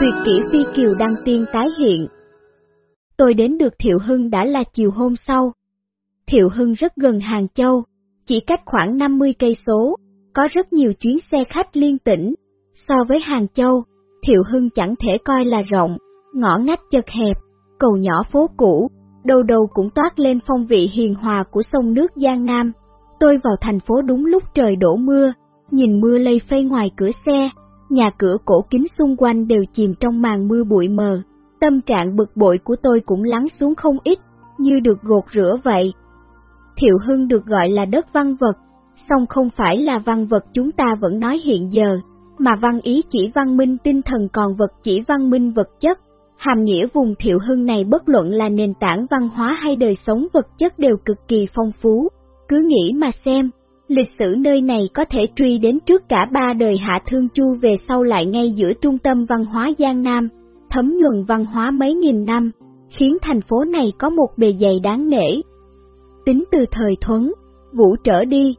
Tuyệt kỹ phi kiều đăng tiên tái hiện. Tôi đến được Thiệu Hưng đã là chiều hôm sau. Thiệu Hưng rất gần Hàng Châu, chỉ cách khoảng 50 cây số, có rất nhiều chuyến xe khách liên tỉnh. So với Hàng Châu, Thiệu Hưng chẳng thể coi là rộng, ngõ ngách chật hẹp, cầu nhỏ phố cũ, đầu đầu cũng toát lên phong vị hiền hòa của sông nước Giang Nam. Tôi vào thành phố đúng lúc trời đổ mưa, nhìn mưa lây phây ngoài cửa xe, nhà cửa cổ kính xung quanh đều chìm trong màn mưa bụi mờ. Tâm trạng bực bội của tôi cũng lắng xuống không ít, như được gột rửa vậy. Thiệu Hưng được gọi là đất văn vật, song không phải là văn vật chúng ta vẫn nói hiện giờ, mà văn ý chỉ văn minh tinh thần còn vật chỉ văn minh vật chất. Hàm nghĩa vùng Thiệu Hưng này bất luận là nền tảng văn hóa hay đời sống vật chất đều cực kỳ phong phú. Cứ nghĩ mà xem, lịch sử nơi này có thể truy đến trước cả ba đời Hạ Thương Chu về sau lại ngay giữa trung tâm văn hóa Giang Nam, thấm nhuần văn hóa mấy nghìn năm, khiến thành phố này có một bề dày đáng nể. Tính từ thời Thuấn, Vũ trở đi,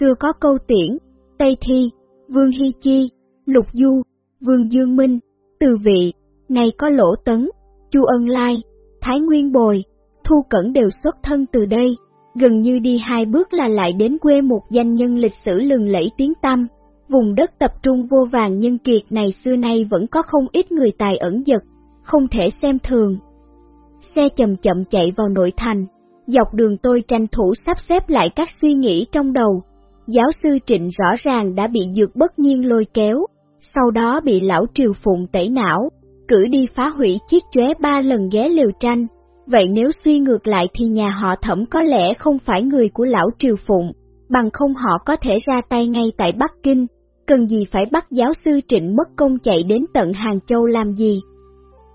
xưa có câu tiễn, Tây Thi, Vương Hy Chi, Lục Du, Vương Dương Minh, Từ Vị, này có Lỗ Tấn, Chu Ân Lai, Thái Nguyên Bồi, Thu Cẩn đều xuất thân từ đây, gần như đi hai bước là lại đến quê một danh nhân lịch sử lừng lẫy tiếng tăm. Vùng đất tập trung vô vàng nhân kiệt này xưa nay vẫn có không ít người tài ẩn giật không thể xem thường. Xe chậm chậm chạy vào nội thành, dọc đường tôi tranh thủ sắp xếp lại các suy nghĩ trong đầu. Giáo sư Trịnh rõ ràng đã bị dược bất nhiên lôi kéo, sau đó bị lão Triều Phụng tẩy não, cử đi phá hủy chiếc chóe ba lần ghé liều tranh. Vậy nếu suy ngược lại thì nhà họ thẩm có lẽ không phải người của lão Triều Phụng, bằng không họ có thể ra tay ngay tại Bắc Kinh, cần gì phải bắt giáo sư Trịnh mất công chạy đến tận Hàng Châu làm gì.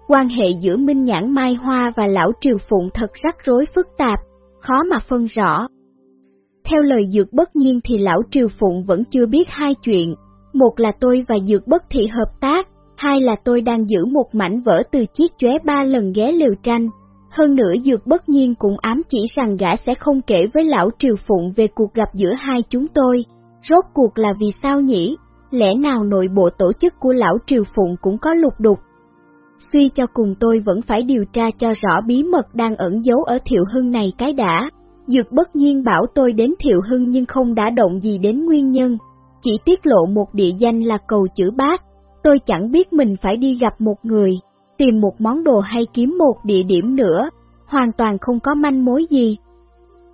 Quan hệ giữa Minh Nhãn Mai Hoa và lão Triều Phụng thật rắc rối phức tạp, khó mà phân rõ. Theo lời Dược Bất Nhiên thì lão Triều Phụng vẫn chưa biết hai chuyện, một là tôi và Dược Bất Thị hợp tác, hai là tôi đang giữ một mảnh vỡ từ chiếc chóe ba lần ghé liều tranh. Hơn nữa Dược Bất Nhiên cũng ám chỉ rằng gã sẽ không kể với lão Triều Phụng về cuộc gặp giữa hai chúng tôi. Rốt cuộc là vì sao nhỉ? Lẽ nào nội bộ tổ chức của lão Triều Phụng cũng có lục đục? Suy cho cùng tôi vẫn phải điều tra cho rõ bí mật đang ẩn giấu ở Thiệu Hưng này cái đã. Dược bất nhiên bảo tôi đến Thiệu Hưng nhưng không đã động gì đến nguyên nhân, chỉ tiết lộ một địa danh là cầu chữ bát. Tôi chẳng biết mình phải đi gặp một người, tìm một món đồ hay kiếm một địa điểm nữa, hoàn toàn không có manh mối gì.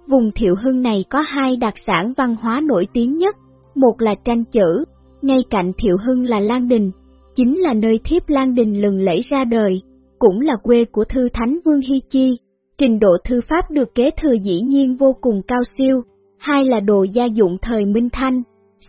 Vùng Thiệu Hưng này có hai đặc sản văn hóa nổi tiếng nhất, một là tranh chữ, ngay cạnh Thiệu Hưng là Lan Đình, chính là nơi thiếp Lan Đình lừng lẫy ra đời, cũng là quê của thư thánh Vương Hy Chi. Trình độ thư pháp được kế thừa dĩ nhiên vô cùng cao siêu, hai là đồ gia dụng thời Minh Thanh.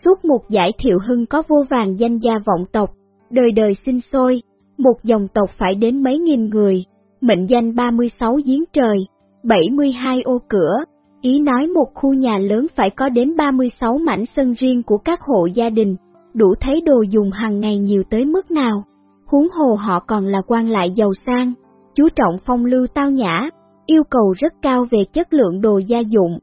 Suốt một giải thiệu hưng có vô vàng danh gia vọng tộc, đời đời sinh sôi, một dòng tộc phải đến mấy nghìn người, mệnh danh 36 giếng trời, 72 ô cửa, ý nói một khu nhà lớn phải có đến 36 mảnh sân riêng của các hộ gia đình, đủ thấy đồ dùng hàng ngày nhiều tới mức nào. Huống hồ họ còn là quan lại giàu sang, chú trọng phong lưu tao nhã, yêu cầu rất cao về chất lượng đồ gia dụng.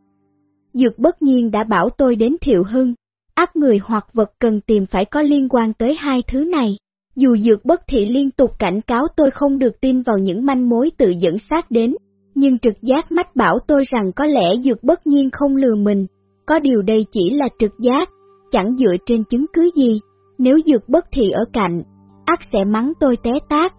Dược bất nhiên đã bảo tôi đến Thiệu Hưng, ác người hoặc vật cần tìm phải có liên quan tới hai thứ này. Dù dược bất thị liên tục cảnh cáo tôi không được tin vào những manh mối tự dẫn sát đến, nhưng trực giác mách bảo tôi rằng có lẽ dược bất nhiên không lừa mình, có điều đây chỉ là trực giác, chẳng dựa trên chứng cứ gì, nếu dược bất thị ở cạnh, ác sẽ mắng tôi té tác.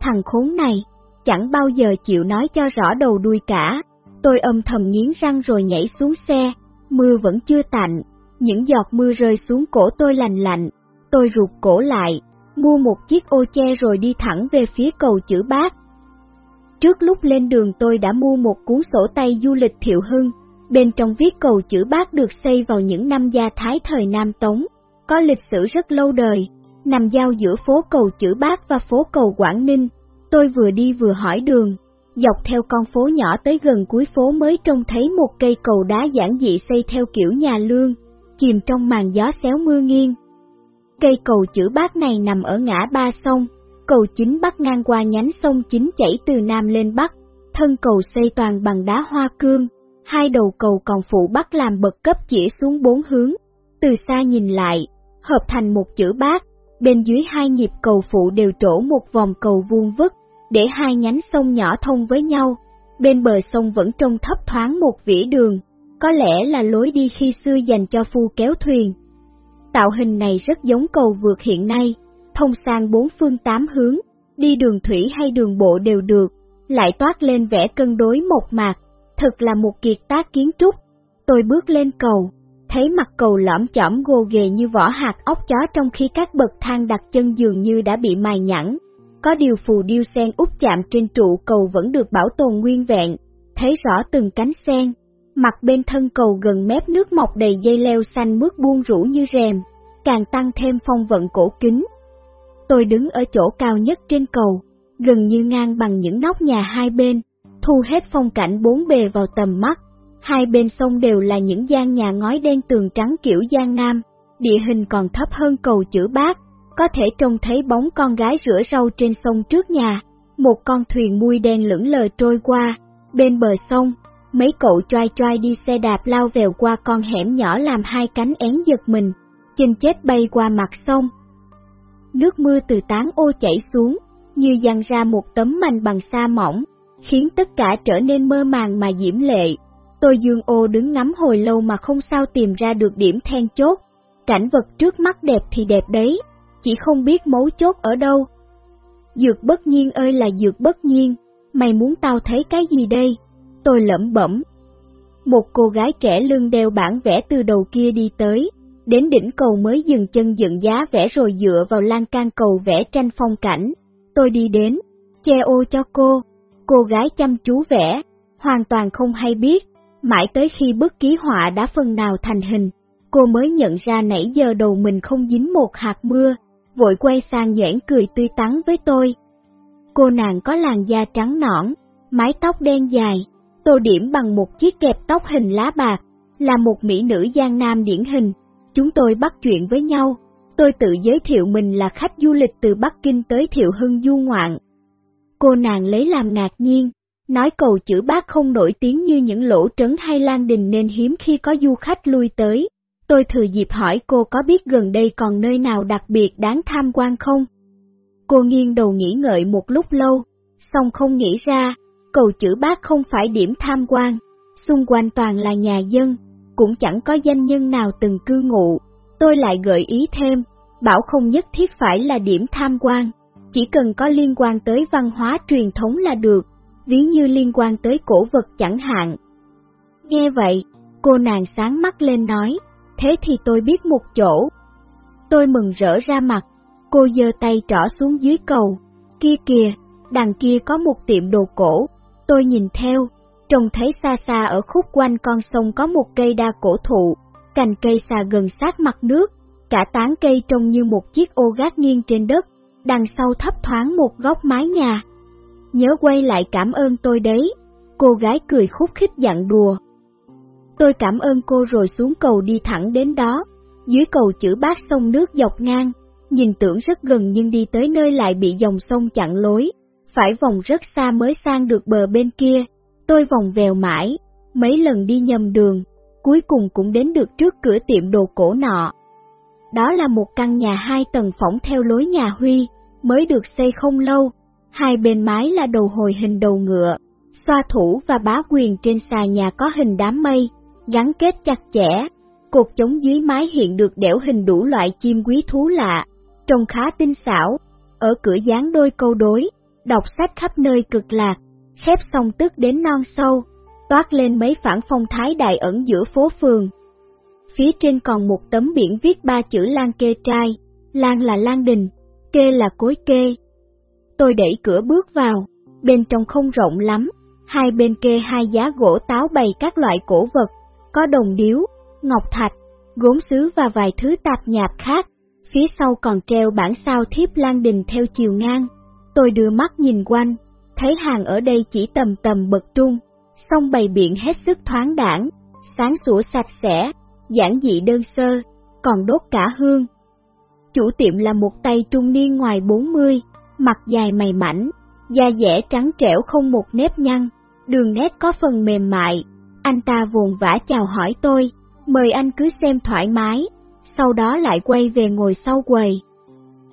Thằng khốn này, chẳng bao giờ chịu nói cho rõ đầu đuôi cả, tôi âm thầm nghiến răng rồi nhảy xuống xe, mưa vẫn chưa tạnh, những giọt mưa rơi xuống cổ tôi lành lạnh, tôi ruột cổ lại, mua một chiếc ô che rồi đi thẳng về phía cầu chữ bác. Trước lúc lên đường tôi đã mua một cuốn sổ tay du lịch thiệu hưng, Bên trong viết cầu chữ bác được xây vào những năm gia thái thời Nam Tống, có lịch sử rất lâu đời, nằm giao giữa phố cầu chữ bác và phố cầu Quảng Ninh. Tôi vừa đi vừa hỏi đường, dọc theo con phố nhỏ tới gần cuối phố mới trông thấy một cây cầu đá giản dị xây theo kiểu nhà lương, chìm trong màn gió xéo mưa nghiêng. Cây cầu chữ bát này nằm ở ngã ba sông, cầu chính bắc ngang qua nhánh sông chính chảy từ Nam lên Bắc, thân cầu xây toàn bằng đá hoa cương, hai đầu cầu còn phụ bắc làm bậc cấp chỉ xuống bốn hướng. Từ xa nhìn lại, hợp thành một chữ bát, bên dưới hai nhịp cầu phụ đều trổ một vòng cầu vuông vức, để hai nhánh sông nhỏ thông với nhau. Bên bờ sông vẫn trông thấp thoáng một vỉa đường, có lẽ là lối đi khi xưa dành cho phu kéo thuyền. Tạo hình này rất giống cầu vượt hiện nay, thông sang bốn phương tám hướng, đi đường thủy hay đường bộ đều được, lại toát lên vẻ cân đối một mạc, thật là một kiệt tác kiến trúc. Tôi bước lên cầu, thấy mặt cầu lõm chõm gồ ghề như vỏ hạt ốc chó trong khi các bậc thang đặt chân dường như đã bị mài nhẵn. Có điều phù điêu sen úp chạm trên trụ cầu vẫn được bảo tồn nguyên vẹn, thấy rõ từng cánh sen. Mặt bên thân cầu gần mép nước mọc đầy dây leo xanh mướt buông rũ như rèm, càng tăng thêm phong vận cổ kính. Tôi đứng ở chỗ cao nhất trên cầu, gần như ngang bằng những nóc nhà hai bên, thu hết phong cảnh bốn bề vào tầm mắt. Hai bên sông đều là những gian nhà ngói đen tường trắng kiểu Giang Nam, địa hình còn thấp hơn cầu chữ bát, có thể trông thấy bóng con gái rửa rau trên sông trước nhà, một con thuyền mui đen lững lờ trôi qua, bên bờ sông, mấy cậu choai choai đi xe đạp lao vèo qua con hẻm nhỏ làm hai cánh én giật mình, chinh chết bay qua mặt sông. Nước mưa từ tán ô chảy xuống, như dằn ra một tấm mành bằng sa mỏng, khiến tất cả trở nên mơ màng mà diễm lệ. Tôi dương ô đứng ngắm hồi lâu mà không sao tìm ra được điểm then chốt. Cảnh vật trước mắt đẹp thì đẹp đấy, chỉ không biết mấu chốt ở đâu. Dược bất nhiên ơi là dược bất nhiên, mày muốn tao thấy cái gì đây? Tôi lẩm bẩm. Một cô gái trẻ lưng đeo bản vẽ từ đầu kia đi tới, đến đỉnh cầu mới dừng chân dựng giá vẽ rồi dựa vào lan can cầu vẽ tranh phong cảnh. Tôi đi đến, che ô cho cô, cô gái chăm chú vẽ, hoàn toàn không hay biết, mãi tới khi bức ký họa đã phần nào thành hình, cô mới nhận ra nãy giờ đầu mình không dính một hạt mưa, vội quay sang nhoẻn cười tươi tắn với tôi. Cô nàng có làn da trắng nõn, mái tóc đen dài, tô điểm bằng một chiếc kẹp tóc hình lá bạc, là một mỹ nữ giang nam điển hình. Chúng tôi bắt chuyện với nhau, tôi tự giới thiệu mình là khách du lịch từ Bắc Kinh tới Thiệu Hưng du ngoạn. Cô nàng lấy làm ngạc nhiên, nói cầu chữ bác không nổi tiếng như những lỗ trấn hay lan đình nên hiếm khi có du khách lui tới. Tôi thừa dịp hỏi cô có biết gần đây còn nơi nào đặc biệt đáng tham quan không? Cô nghiêng đầu nghĩ ngợi một lúc lâu, xong không nghĩ ra, cầu chữ bác không phải điểm tham quan, xung quanh toàn là nhà dân, cũng chẳng có danh nhân nào từng cư ngụ. Tôi lại gợi ý thêm, bảo không nhất thiết phải là điểm tham quan, chỉ cần có liên quan tới văn hóa truyền thống là được, ví như liên quan tới cổ vật chẳng hạn. Nghe vậy, cô nàng sáng mắt lên nói, thế thì tôi biết một chỗ. Tôi mừng rỡ ra mặt, cô giơ tay trỏ xuống dưới cầu, kia kìa, đằng kia có một tiệm đồ cổ, tôi nhìn theo, trông thấy xa xa ở khúc quanh con sông có một cây đa cổ thụ, cành cây xà gần sát mặt nước, cả tán cây trông như một chiếc ô gác nghiêng trên đất, đằng sau thấp thoáng một góc mái nhà. Nhớ quay lại cảm ơn tôi đấy, cô gái cười khúc khích dặn đùa. Tôi cảm ơn cô rồi xuống cầu đi thẳng đến đó, dưới cầu chữ bát sông nước dọc ngang, nhìn tưởng rất gần nhưng đi tới nơi lại bị dòng sông chặn lối, phải vòng rất xa mới sang được bờ bên kia, tôi vòng vèo mãi, mấy lần đi nhầm đường, cuối cùng cũng đến được trước cửa tiệm đồ cổ nọ. Đó là một căn nhà hai tầng phỏng theo lối nhà Huy, mới được xây không lâu, hai bên mái là đầu hồi hình đầu ngựa, xoa thủ và bá quyền trên xà nhà có hình đám mây, gắn kết chặt chẽ, cột chống dưới mái hiện được đẽo hình đủ loại chim quý thú lạ, trông khá tinh xảo, ở cửa dán đôi câu đối, đọc sách khắp nơi cực lạc, khép xong tức đến non sâu, toát lên mấy phản phong thái đại ẩn giữa phố phường. Phía trên còn một tấm biển viết ba chữ Lan Kê Trai, Lan là Lan Đình, Kê là Cối Kê. Tôi đẩy cửa bước vào, bên trong không rộng lắm, hai bên kê hai giá gỗ táo bày các loại cổ vật, có đồng điếu, ngọc thạch, gốm sứ và vài thứ tạp nhạp khác. Phía sau còn treo bản sao thiếp Lan Đình theo chiều ngang. Tôi đưa mắt nhìn quanh, thấy hàng ở đây chỉ tầm tầm bậc trung, song bày biện hết sức thoáng đảng, sáng sủa sạch sẽ, giản dị đơn sơ, còn đốt cả hương. Chủ tiệm là một tay trung niên ngoài 40, mặt dài mày mảnh, da dẻ trắng trẻo không một nếp nhăn, đường nét có phần mềm mại. Anh ta vồn vã chào hỏi tôi, mời anh cứ xem thoải mái, sau đó lại quay về ngồi sau quầy.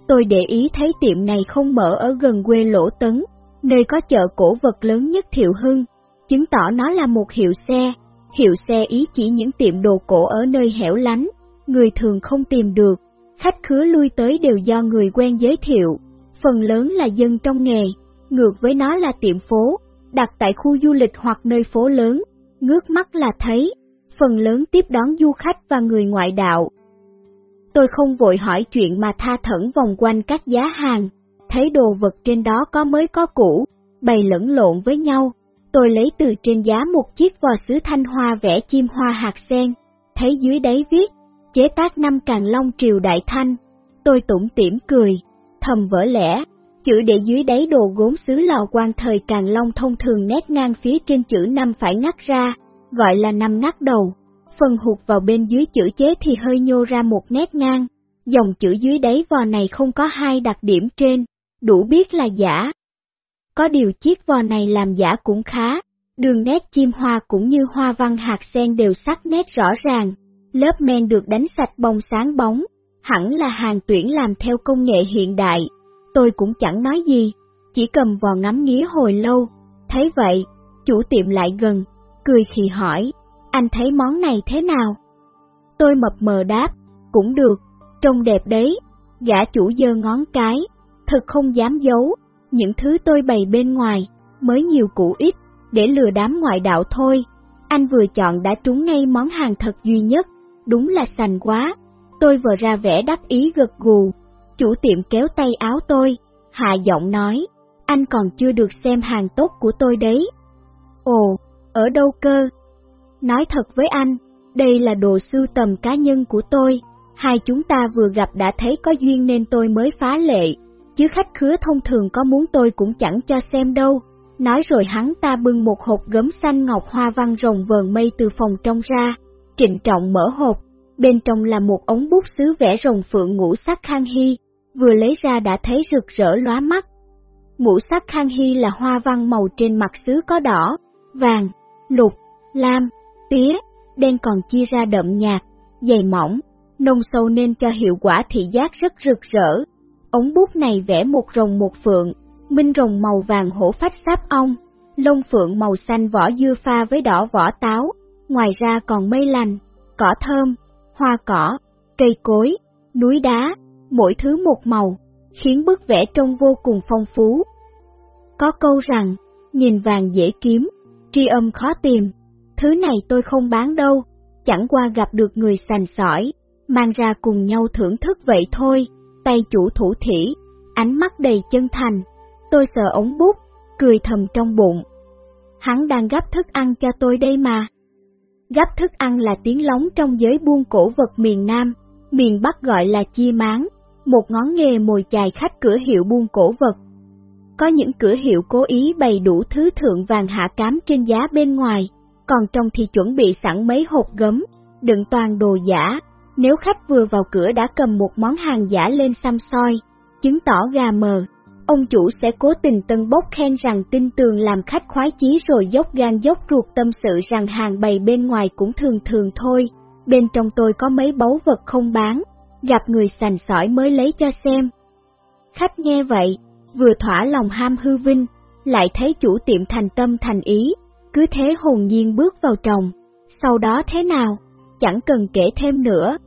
Tôi để ý thấy tiệm này không mở ở gần quê Lỗ Tấn, nơi có chợ cổ vật lớn nhất Thiệu Hưng, chứng tỏ nó là một hiệu xe. Hiệu xe ý chỉ những tiệm đồ cổ ở nơi hẻo lánh, người thường không tìm được, khách khứa lui tới đều do người quen giới thiệu, phần lớn là dân trong nghề, ngược với nó là tiệm phố, đặt tại khu du lịch hoặc nơi phố lớn, ngước mắt là thấy, phần lớn tiếp đón du khách và người ngoại đạo. Tôi không vội hỏi chuyện mà tha thẩn vòng quanh các giá hàng, thấy đồ vật trên đó có mới có cũ, bày lẫn lộn với nhau. Tôi lấy từ trên giá một chiếc vò sứ thanh hoa vẽ chim hoa hạt sen, thấy dưới đáy viết, chế tác năm càng long triều đại thanh. Tôi tủm tỉm cười, thầm vỡ lẽ, chữ để dưới đáy đồ gốm sứ lò quan thời càng long thông thường nét ngang phía trên chữ năm phải ngắt ra, gọi là năm ngắt đầu. Phần hụt vào bên dưới chữ chế thì hơi nhô ra một nét ngang, dòng chữ dưới đáy vò này không có hai đặc điểm trên, đủ biết là giả. Có điều chiếc vò này làm giả cũng khá, đường nét chim hoa cũng như hoa văn hạt sen đều sắc nét rõ ràng, lớp men được đánh sạch bông sáng bóng, hẳn là hàng tuyển làm theo công nghệ hiện đại. Tôi cũng chẳng nói gì, chỉ cầm vò ngắm nghía hồi lâu, thấy vậy, chủ tiệm lại gần, cười khi hỏi, anh thấy món này thế nào? Tôi mập mờ đáp, cũng được, trông đẹp đấy, gã chủ dơ ngón cái, thật không dám giấu, những thứ tôi bày bên ngoài, mới nhiều cũ ít, để lừa đám ngoại đạo thôi. Anh vừa chọn đã trúng ngay món hàng thật duy nhất, đúng là sành quá. Tôi vừa ra vẻ đắc ý gật gù, chủ tiệm kéo tay áo tôi, hạ giọng nói, anh còn chưa được xem hàng tốt của tôi đấy. Ồ, ở đâu cơ? Nói thật với anh, đây là đồ sưu tầm cá nhân của tôi, hai chúng ta vừa gặp đã thấy có duyên nên tôi mới phá lệ, chứ khách khứa thông thường có muốn tôi cũng chẳng cho xem đâu. Nói rồi hắn ta bưng một hộp gấm xanh ngọc hoa văn rồng vờn mây từ phòng trong ra, trịnh trọng mở hộp, bên trong là một ống bút sứ vẽ rồng phượng ngũ sắc khang hy, vừa lấy ra đã thấy rực rỡ lóa mắt. Ngũ sắc khang hy là hoa văn màu trên mặt sứ có đỏ, vàng, lục, lam, tía, đen còn chia ra đậm nhạt, dày mỏng, nông sâu nên cho hiệu quả thị giác rất rực rỡ. Ống bút này vẽ một rồng một phượng, minh rồng màu vàng hổ phách sáp ong, lông phượng màu xanh vỏ dưa pha với đỏ vỏ táo, ngoài ra còn mây lành, cỏ thơm, hoa cỏ, cây cối, núi đá, mỗi thứ một màu, khiến bức vẽ trông vô cùng phong phú. Có câu rằng, nhìn vàng dễ kiếm, tri âm khó tìm, thứ này tôi không bán đâu, chẳng qua gặp được người sành sỏi, mang ra cùng nhau thưởng thức vậy thôi, tay chủ thủ thỉ, ánh mắt đầy chân thành. Tôi sợ ống bút, cười thầm trong bụng. Hắn đang gấp thức ăn cho tôi đây mà. Gấp thức ăn là tiếng lóng trong giới buôn cổ vật miền Nam, miền Bắc gọi là chia máng, một ngón nghề mồi chài khách cửa hiệu buôn cổ vật. Có những cửa hiệu cố ý bày đủ thứ thượng vàng hạ cám trên giá bên ngoài, còn trong thì chuẩn bị sẵn mấy hộp gấm, đựng toàn đồ giả. Nếu khách vừa vào cửa đã cầm một món hàng giả lên xăm soi, chứng tỏ gà mờ, ông chủ sẽ cố tình tân bốc khen rằng tin tường làm khách khoái chí rồi dốc gan dốc ruột tâm sự rằng hàng bày bên ngoài cũng thường thường thôi, bên trong tôi có mấy báu vật không bán, gặp người sành sỏi mới lấy cho xem. Khách nghe vậy, vừa thỏa lòng ham hư vinh, lại thấy chủ tiệm thành tâm thành ý, cứ thế hồn nhiên bước vào trồng, sau đó thế nào, chẳng cần kể thêm nữa.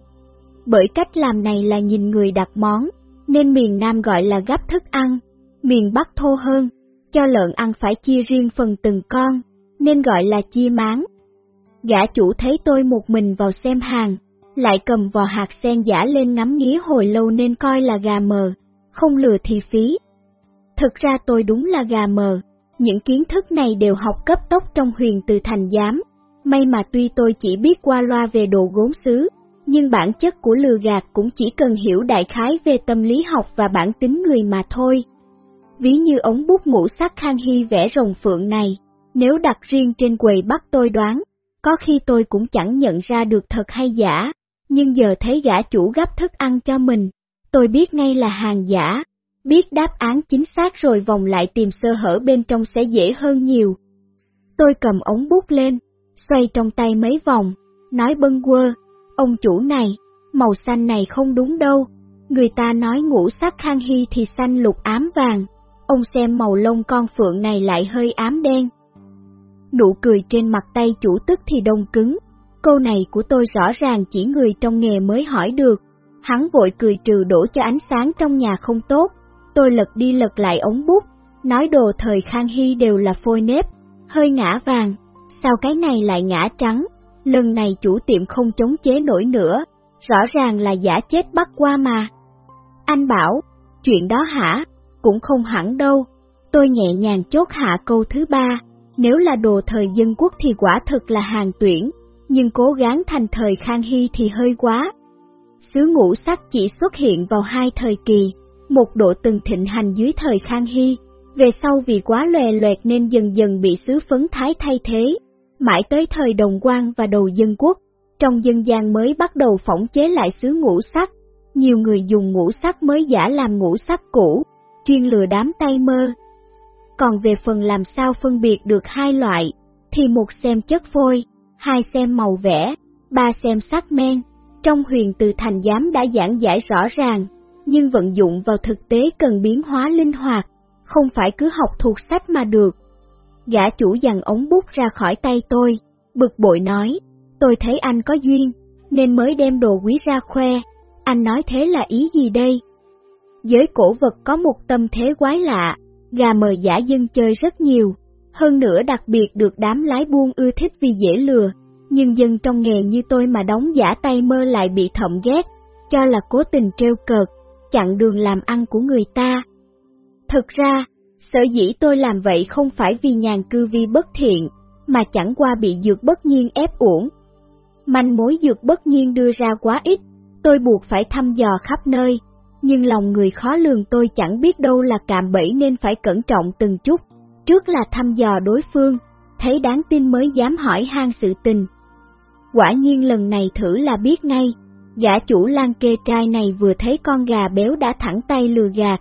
Bởi cách làm này là nhìn người đặt món, nên miền Nam gọi là gấp thức ăn, miền Bắc thô hơn, cho lợn ăn phải chia riêng phần từng con, nên gọi là chia máng. Gã chủ thấy tôi một mình vào xem hàng, lại cầm vò hạt sen giả lên ngắm nghía hồi lâu nên coi là gà mờ, không lừa thì phí. Thực ra tôi đúng là gà mờ, những kiến thức này đều học cấp tốc trong huyền từ thành giám. May mà tuy tôi chỉ biết qua loa về đồ gốm xứ, nhưng bản chất của lừa gạt cũng chỉ cần hiểu đại khái về tâm lý học và bản tính người mà thôi. Ví như ống bút ngũ sắc khang hy vẽ rồng phượng này, nếu đặt riêng trên quầy bắt tôi đoán, có khi tôi cũng chẳng nhận ra được thật hay giả, nhưng giờ thấy gã chủ gấp thức ăn cho mình, tôi biết ngay là hàng giả, biết đáp án chính xác rồi vòng lại tìm sơ hở bên trong sẽ dễ hơn nhiều. Tôi cầm ống bút lên, xoay trong tay mấy vòng, nói bâng quơ, ông chủ này, màu xanh này không đúng đâu, Người ta nói ngũ sắc khang hy thì xanh lục ám vàng, ông xem màu lông con phượng này lại hơi ám đen. Nụ cười trên mặt tay chủ tức thì đông cứng, câu này của tôi rõ ràng chỉ người trong nghề mới hỏi được. Hắn vội cười trừ đổ cho ánh sáng trong nhà không tốt, tôi lật đi lật lại ống bút, nói đồ thời Khang Hy đều là phôi nếp, hơi ngã vàng, sao cái này lại ngã trắng, lần này chủ tiệm không chống chế nổi nữa, rõ ràng là giả chết bắt qua mà. Anh bảo, chuyện đó hả, cũng không hẳn đâu, tôi nhẹ nhàng chốt hạ câu thứ ba, nếu là đồ thời dân quốc thì quả thực là hàng tuyển, nhưng cố gắng thành thời Khang Hy thì hơi quá. Sứ ngũ sắc chỉ xuất hiện vào hai thời kỳ, một độ từng thịnh hành dưới thời Khang Hy, về sau vì quá lòe loẹt nên dần dần bị sứ phấn thái thay thế, mãi tới thời đồng quan và đầu dân quốc, trong dân gian mới bắt đầu phỏng chế lại sứ ngũ sắc, nhiều người dùng ngũ sắc mới giả làm ngũ sắc cũ, chuyên lừa đám tay mơ. Còn về phần làm sao phân biệt được hai loại, thì một xem chất phôi, hai xem màu vẽ, ba xem sắc men, trong huyền từ thành giám đã giảng giải rõ ràng, nhưng vận dụng vào thực tế cần biến hóa linh hoạt, không phải cứ học thuộc sách mà được. Gã chủ dằn ống bút ra khỏi tay tôi, bực bội nói, tôi thấy anh có duyên, nên mới đem đồ quý ra khoe, anh nói thế là ý gì đây? Giới cổ vật có một tâm thế quái lạ, gà mời giả dân chơi rất nhiều, hơn nữa đặc biệt được đám lái buôn ưa thích vì dễ lừa, nhưng dân trong nghề như tôi mà đóng giả tay mơ lại bị thậm ghét, cho là cố tình treo cợt, chặn đường làm ăn của người ta. Thực ra, sở dĩ tôi làm vậy không phải vì nhàn cư vi bất thiện, mà chẳng qua bị dược bất nhiên ép uổng. Manh mối dược bất nhiên đưa ra quá ít, tôi buộc phải thăm dò khắp nơi, nhưng lòng người khó lường tôi chẳng biết đâu là cạm bẫy nên phải cẩn trọng từng chút, trước là thăm dò đối phương, thấy đáng tin mới dám hỏi han sự tình. Quả nhiên lần này thử là biết ngay, gã chủ lan kê trai này vừa thấy con gà béo đã thẳng tay lừa gạt.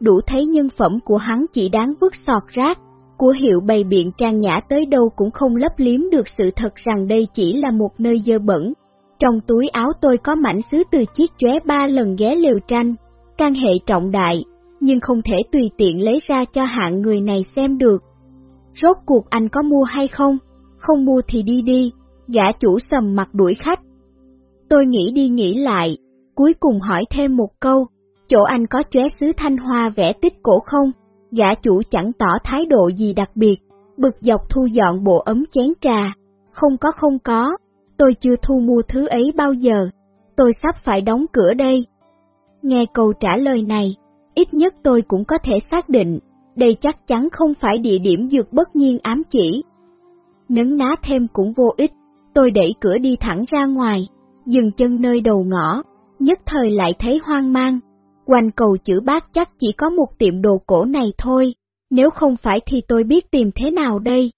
Đủ thấy nhân phẩm của hắn chỉ đáng vứt sọt rác, của hiệu bày biện trang nhã tới đâu cũng không lấp liếm được sự thật rằng đây chỉ là một nơi dơ bẩn. Trong túi áo tôi có mảnh sứ từ chiếc chóe ba lần ghé liều tranh, can hệ trọng đại, nhưng không thể tùy tiện lấy ra cho hạng người này xem được. Rốt cuộc anh có mua hay không? Không mua thì đi đi, gã chủ sầm mặt đuổi khách. Tôi nghĩ đi nghĩ lại, cuối cùng hỏi thêm một câu, chỗ anh có chóe sứ thanh hoa vẽ tích cổ không? Gã chủ chẳng tỏ thái độ gì đặc biệt, bực dọc thu dọn bộ ấm chén trà. Không có không có, tôi chưa thu mua thứ ấy bao giờ, tôi sắp phải đóng cửa đây. Nghe câu trả lời này, ít nhất tôi cũng có thể xác định, đây chắc chắn không phải địa điểm dược bất nhiên ám chỉ. Nấn ná thêm cũng vô ích, tôi đẩy cửa đi thẳng ra ngoài, dừng chân nơi đầu ngõ, nhất thời lại thấy hoang mang. Quanh cầu chữ bác chắc chỉ có một tiệm đồ cổ này thôi, nếu không phải thì tôi biết tìm thế nào đây.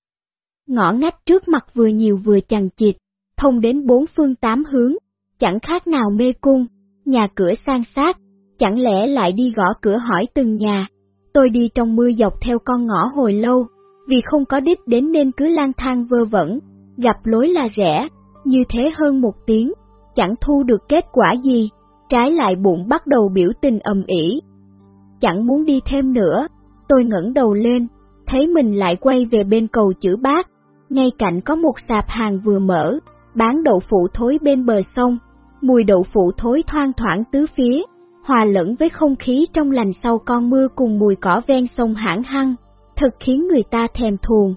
Ngõ ngách trước mặt vừa nhiều vừa chằng chịt, thông đến bốn phương tám hướng, chẳng khác nào mê cung, nhà cửa sang sát, chẳng lẽ lại đi gõ cửa hỏi từng nhà. Tôi đi trong mưa dọc theo con ngõ hồi lâu, vì không có đích đến nên cứ lang thang vơ vẩn, gặp lối là rẻ, như thế hơn một tiếng, chẳng thu được kết quả gì, trái lại bụng bắt đầu biểu tình ầm ỉ. Chẳng muốn đi thêm nữa, tôi ngẩng đầu lên, thấy mình lại quay về bên cầu chữ bát, ngay cạnh có một sạp hàng vừa mở, bán đậu phụ thối bên bờ sông, mùi đậu phụ thối thoang thoảng tứ phía, hòa lẫn với không khí trong lành sau con mưa cùng mùi cỏ ven sông hãng hăng, thật khiến người ta thèm thuồng.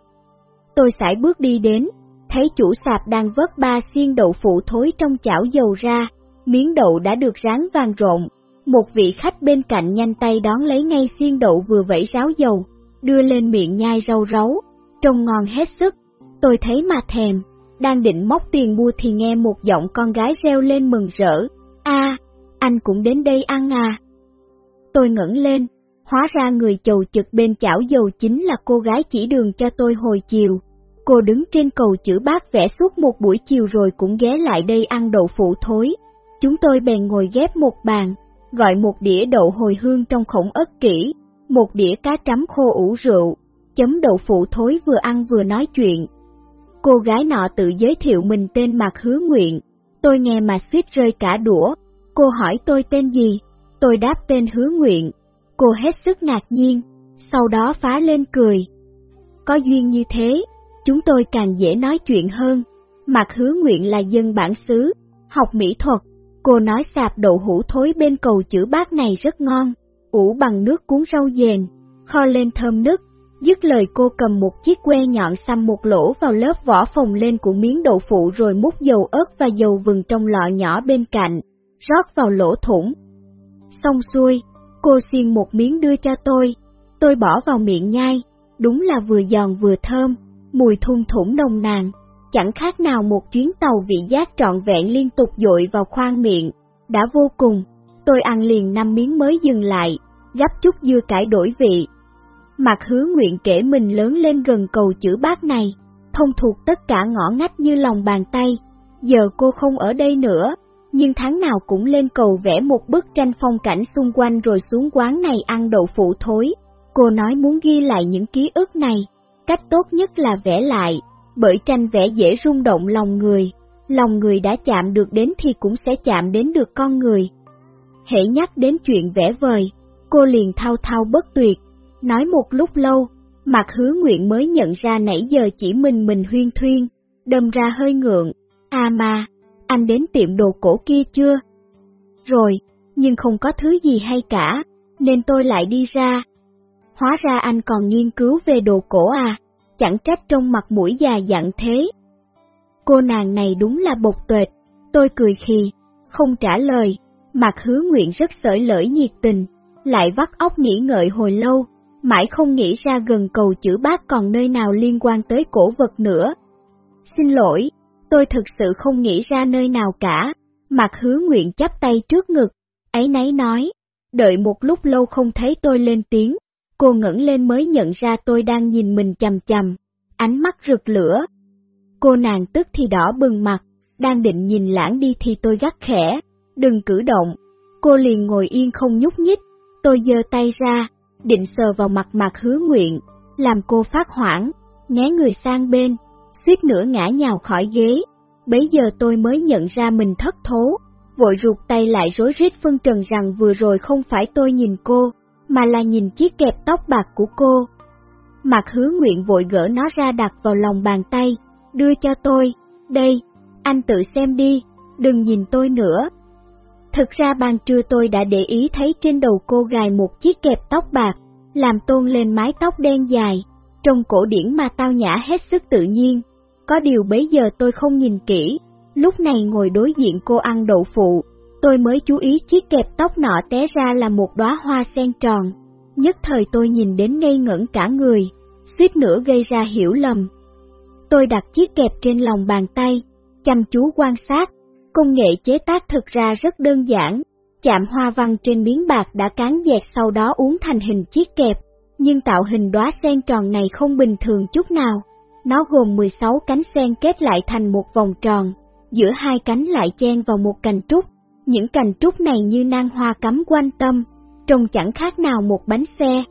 Tôi sải bước đi đến, thấy chủ sạp đang vớt ba xiên đậu phụ thối trong chảo dầu ra, miếng đậu đã được rán vàng rộn. Một vị khách bên cạnh nhanh tay đón lấy ngay xiên đậu vừa vẩy ráo dầu, đưa lên miệng nhai rau ráu, trông ngon hết sức. Tôi thấy mà thèm, đang định móc tiền mua thì nghe một giọng con gái reo lên mừng rỡ. a anh cũng đến đây ăn à? Tôi ngẩng lên, hóa ra người chầu chực bên chảo dầu chính là cô gái chỉ đường cho tôi hồi chiều. Cô đứng trên cầu chữ bát vẽ suốt một buổi chiều rồi cũng ghé lại đây ăn đậu phụ thối. Chúng tôi bèn ngồi ghép một bàn, gọi một đĩa đậu hồi hương trong khổng ớt kỹ, một đĩa cá trắm khô ủ rượu, chấm đậu phụ thối vừa ăn vừa nói chuyện. Cô gái nọ tự giới thiệu mình tên Mạc Hứa Nguyện, tôi nghe mà suýt rơi cả đũa, Cô hỏi tôi tên gì? Tôi đáp tên hứa nguyện. Cô hết sức ngạc nhiên, sau đó phá lên cười. Có duyên như thế, chúng tôi càng dễ nói chuyện hơn. Mặt hứa nguyện là dân bản xứ, học mỹ thuật. Cô nói sạp đậu hũ thối bên cầu chữ bát này rất ngon, ủ bằng nước cuốn rau dền, kho lên thơm nức. Dứt lời cô cầm một chiếc que nhọn xăm một lỗ vào lớp vỏ phồng lên của miếng đậu phụ rồi múc dầu ớt và dầu vừng trong lọ nhỏ bên cạnh, rót vào lỗ thủng. Xong xuôi, cô xiên một miếng đưa cho tôi, tôi bỏ vào miệng nhai, đúng là vừa giòn vừa thơm, mùi thun thủng nồng nàn, chẳng khác nào một chuyến tàu vị giác trọn vẹn liên tục dội vào khoang miệng, đã vô cùng, tôi ăn liền năm miếng mới dừng lại, gấp chút dưa cải đổi vị. Mặt hứa nguyện kể mình lớn lên gần cầu chữ bát này, thông thuộc tất cả ngõ ngách như lòng bàn tay, giờ cô không ở đây nữa, nhưng tháng nào cũng lên cầu vẽ một bức tranh phong cảnh xung quanh rồi xuống quán này ăn đậu phụ thối. Cô nói muốn ghi lại những ký ức này, cách tốt nhất là vẽ lại, bởi tranh vẽ dễ rung động lòng người, lòng người đã chạm được đến thì cũng sẽ chạm đến được con người. Hãy nhắc đến chuyện vẽ vời, cô liền thao thao bất tuyệt, nói một lúc lâu, mặt hứa nguyện mới nhận ra nãy giờ chỉ mình mình huyên thuyên, đâm ra hơi ngượng, à mà, anh đến tiệm đồ cổ kia chưa? Rồi, nhưng không có thứ gì hay cả, nên tôi lại đi ra. Hóa ra anh còn nghiên cứu về đồ cổ à, chẳng trách trong mặt mũi già dặn thế. Cô nàng này đúng là bột tuệt, tôi cười khì, không trả lời, mặt hứa nguyện rất sởi lỡi nhiệt tình, lại vắt óc nghĩ ngợi hồi lâu, mãi không nghĩ ra gần cầu chữ bác còn nơi nào liên quan tới cổ vật nữa. Xin lỗi, tôi thực sự không nghĩ ra nơi nào cả, mặt hứa nguyện chắp tay trước ngực, ấy nấy nói, đợi một lúc lâu không thấy tôi lên tiếng, cô ngẩng lên mới nhận ra tôi đang nhìn mình chầm chầm, ánh mắt rực lửa. Cô nàng tức thì đỏ bừng mặt, đang định nhìn lãng đi thì tôi gắt khẽ, đừng cử động. Cô liền ngồi yên không nhúc nhích, tôi giơ tay ra, định sờ vào mặt mặt hứa nguyện, làm cô phát hoảng, né người sang bên, suýt nữa ngã nhào khỏi ghế. Bấy giờ tôi mới nhận ra mình thất thố, vội rụt tay lại rối rít phân trần rằng vừa rồi không phải tôi nhìn cô, mà là nhìn chiếc kẹp tóc bạc của cô. Mặt hứa nguyện vội gỡ nó ra đặt vào lòng bàn tay, đưa cho tôi, đây, anh tự xem đi, đừng nhìn tôi nữa. Thực ra ban trưa tôi đã để ý thấy trên đầu cô gài một chiếc kẹp tóc bạc, làm tôn lên mái tóc đen dài, trông cổ điển mà tao nhã hết sức tự nhiên. Có điều bấy giờ tôi không nhìn kỹ, lúc này ngồi đối diện cô ăn đậu phụ, tôi mới chú ý chiếc kẹp tóc nọ té ra là một đóa hoa sen tròn. Nhất thời tôi nhìn đến ngây ngẩn cả người, suýt nữa gây ra hiểu lầm. Tôi đặt chiếc kẹp trên lòng bàn tay, chăm chú quan sát, công nghệ chế tác thực ra rất đơn giản, chạm hoa văn trên miếng bạc đã cán dẹt sau đó uốn thành hình chiếc kẹp, nhưng tạo hình đóa sen tròn này không bình thường chút nào. Nó gồm 16 cánh sen kết lại thành một vòng tròn, giữa hai cánh lại chen vào một cành trúc. Những cành trúc này như nang hoa cắm quanh tâm, trông chẳng khác nào một bánh xe.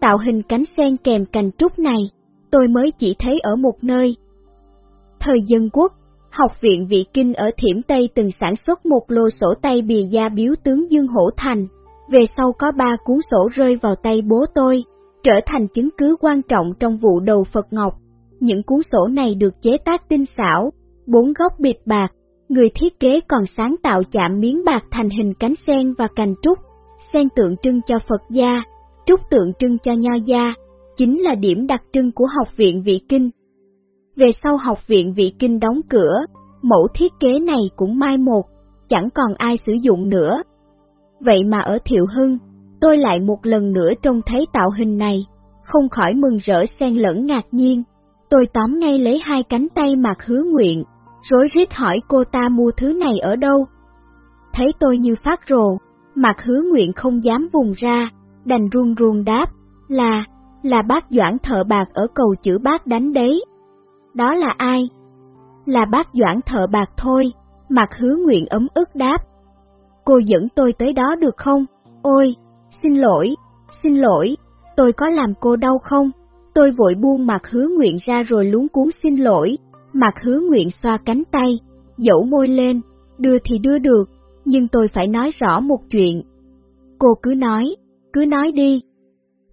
Tạo hình cánh sen kèm cành trúc này, tôi mới chỉ thấy ở một nơi. Thời dân quốc, Học viện Vị Kinh ở Thiểm Tây từng sản xuất một lô sổ tay bìa da biếu tướng Dương Hổ Thành, về sau có ba cuốn sổ rơi vào tay bố tôi, trở thành chứng cứ quan trọng trong vụ đầu Phật Ngọc. Những cuốn sổ này được chế tác tinh xảo, bốn góc bịt bạc, người thiết kế còn sáng tạo chạm miếng bạc thành hình cánh sen và cành trúc, sen tượng trưng cho Phật gia, trúc tượng trưng cho Nho gia, chính là điểm đặc trưng của học viện Vị Kinh. Về sau học viện Vị Kinh đóng cửa, mẫu thiết kế này cũng mai một, chẳng còn ai sử dụng nữa. Vậy mà ở Thiệu Hưng, tôi lại một lần nữa trông thấy tạo hình này, không khỏi mừng rỡ xen lẫn ngạc nhiên. Tôi tóm ngay lấy hai cánh tay mặt hứa nguyện, rối rít hỏi cô ta mua thứ này ở đâu. Thấy tôi như phát rồ, mặt hứa nguyện không dám vùng ra, đành run run đáp, là, là bác Doãn thợ bạc ở cầu chữ bác đánh đấy. Đó là ai? Là bác Doãn thợ bạc thôi, mặt hứa nguyện ấm ức đáp. Cô dẫn tôi tới đó được không? Ôi, xin lỗi, xin lỗi, tôi có làm cô đau không? Tôi vội buông mặt hứa nguyện ra rồi luống cuốn xin lỗi, mặt hứa nguyện xoa cánh tay, dẫu môi lên, đưa thì đưa được, nhưng tôi phải nói rõ một chuyện. Cô cứ nói, cứ nói đi.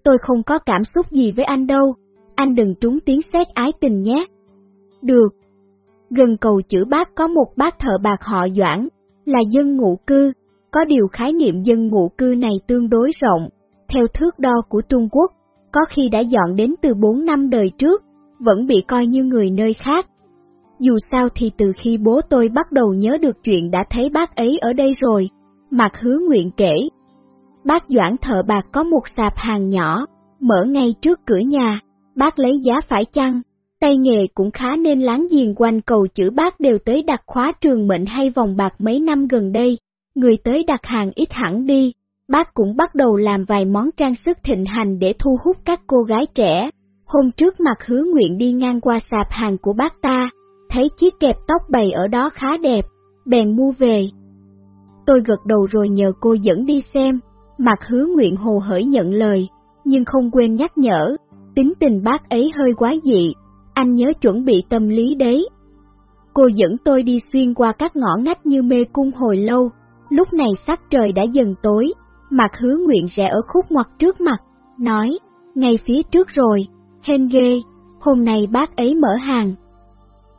Tôi không có cảm xúc gì với anh đâu, anh đừng trúng tiếng xét ái tình nhé. Được. Gần cầu chữ bác có một bác thợ bạc họ Doãn, là dân ngụ cư, có điều khái niệm dân ngụ cư này tương đối rộng, theo thước đo của Trung Quốc, có khi đã dọn đến từ 4 năm đời trước, vẫn bị coi như người nơi khác. Dù sao thì từ khi bố tôi bắt đầu nhớ được chuyện đã thấy bác ấy ở đây rồi, mặt hứa nguyện kể. Bác Doãn thợ bạc có một sạp hàng nhỏ, mở ngay trước cửa nhà, bác lấy giá phải chăng, tay nghề cũng khá nên láng giềng quanh cầu chữ bác đều tới đặt khóa trường mệnh hay vòng bạc mấy năm gần đây, người tới đặt hàng ít hẳn đi, bác cũng bắt đầu làm vài món trang sức thịnh hành để thu hút các cô gái trẻ. Hôm trước mặt hứa nguyện đi ngang qua sạp hàng của bác ta, thấy chiếc kẹp tóc bày ở đó khá đẹp, bèn mua về. Tôi gật đầu rồi nhờ cô dẫn đi xem, mặt hứa nguyện hồ hởi nhận lời, nhưng không quên nhắc nhở, tính tình bác ấy hơi quá dị, anh nhớ chuẩn bị tâm lý đấy. Cô dẫn tôi đi xuyên qua các ngõ ngách như mê cung hồi lâu, lúc này sắc trời đã dần tối, mặt hứa nguyện rẽ ở khúc ngoặt trước mặt, nói, ngay phía trước rồi, hên ghê, hôm nay bác ấy mở hàng.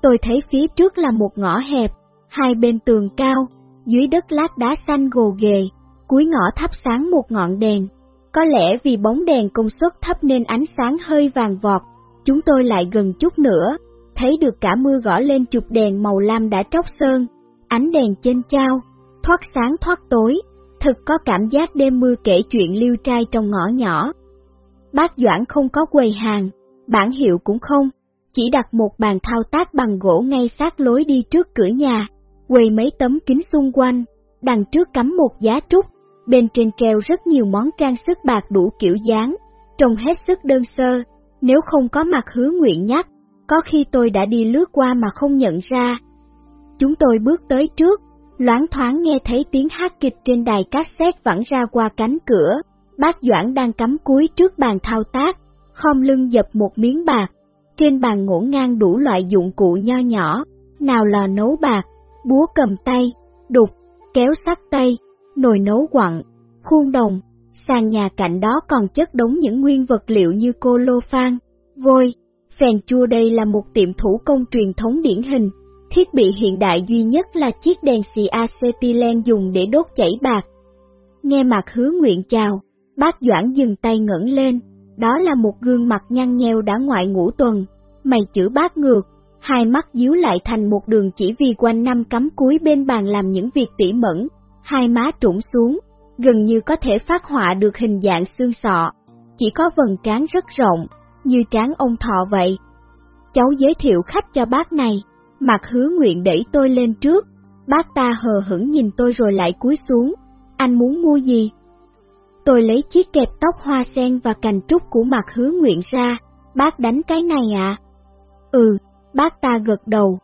Tôi thấy phía trước là một ngõ hẹp, hai bên tường cao, dưới đất lát đá xanh gồ ghề, cuối ngõ thắp sáng một ngọn đèn. Có lẽ vì bóng đèn công suất thấp nên ánh sáng hơi vàng vọt, chúng tôi lại gần chút nữa, thấy được cả mưa gõ lên chụp đèn màu lam đã tróc sơn, ánh đèn trên trao, thoát sáng thoát tối, thực có cảm giác đêm mưa kể chuyện liêu trai trong ngõ nhỏ. Bác Doãn không có quầy hàng, bản hiệu cũng không, chỉ đặt một bàn thao tác bằng gỗ ngay sát lối đi trước cửa nhà, quầy mấy tấm kính xung quanh, đằng trước cắm một giá trúc, bên trên treo rất nhiều món trang sức bạc đủ kiểu dáng, trông hết sức đơn sơ, nếu không có mặt hứa nguyện nhắc, có khi tôi đã đi lướt qua mà không nhận ra. Chúng tôi bước tới trước, loáng thoáng nghe thấy tiếng hát kịch trên đài cassette vẳng ra qua cánh cửa, bác Doãn đang cắm cúi trước bàn thao tác, khom lưng dập một miếng bạc, trên bàn ngổn ngang đủ loại dụng cụ nho nhỏ, nào là nấu bạc, búa cầm tay, đục, kéo sắt tay, nồi nấu quặng, khuôn đồng, sàn nhà cạnh đó còn chất đống những nguyên vật liệu như cô lô phan, vôi, phèn chua đây là một tiệm thủ công truyền thống điển hình, Thiết bị hiện đại duy nhất là chiếc đèn xì acetylen dùng để đốt chảy bạc. Nghe mặt hứa nguyện chào, bác Doãn dừng tay ngẩng lên, đó là một gương mặt nhăn nheo đã ngoại ngũ tuần, mày chữ bát ngược, hai mắt díu lại thành một đường chỉ vì quanh năm cắm cúi bên bàn làm những việc tỉ mẫn, hai má trũng xuống, gần như có thể phát họa được hình dạng xương sọ, chỉ có vần trán rất rộng, như trán ông thọ vậy. Cháu giới thiệu khách cho bác này, Mặt hứa nguyện đẩy tôi lên trước, bác ta hờ hững nhìn tôi rồi lại cúi xuống, anh muốn mua gì? Tôi lấy chiếc kẹp tóc hoa sen và cành trúc của mặt hứa nguyện ra, bác đánh cái này ạ? À? Ừ, bác ta gật đầu.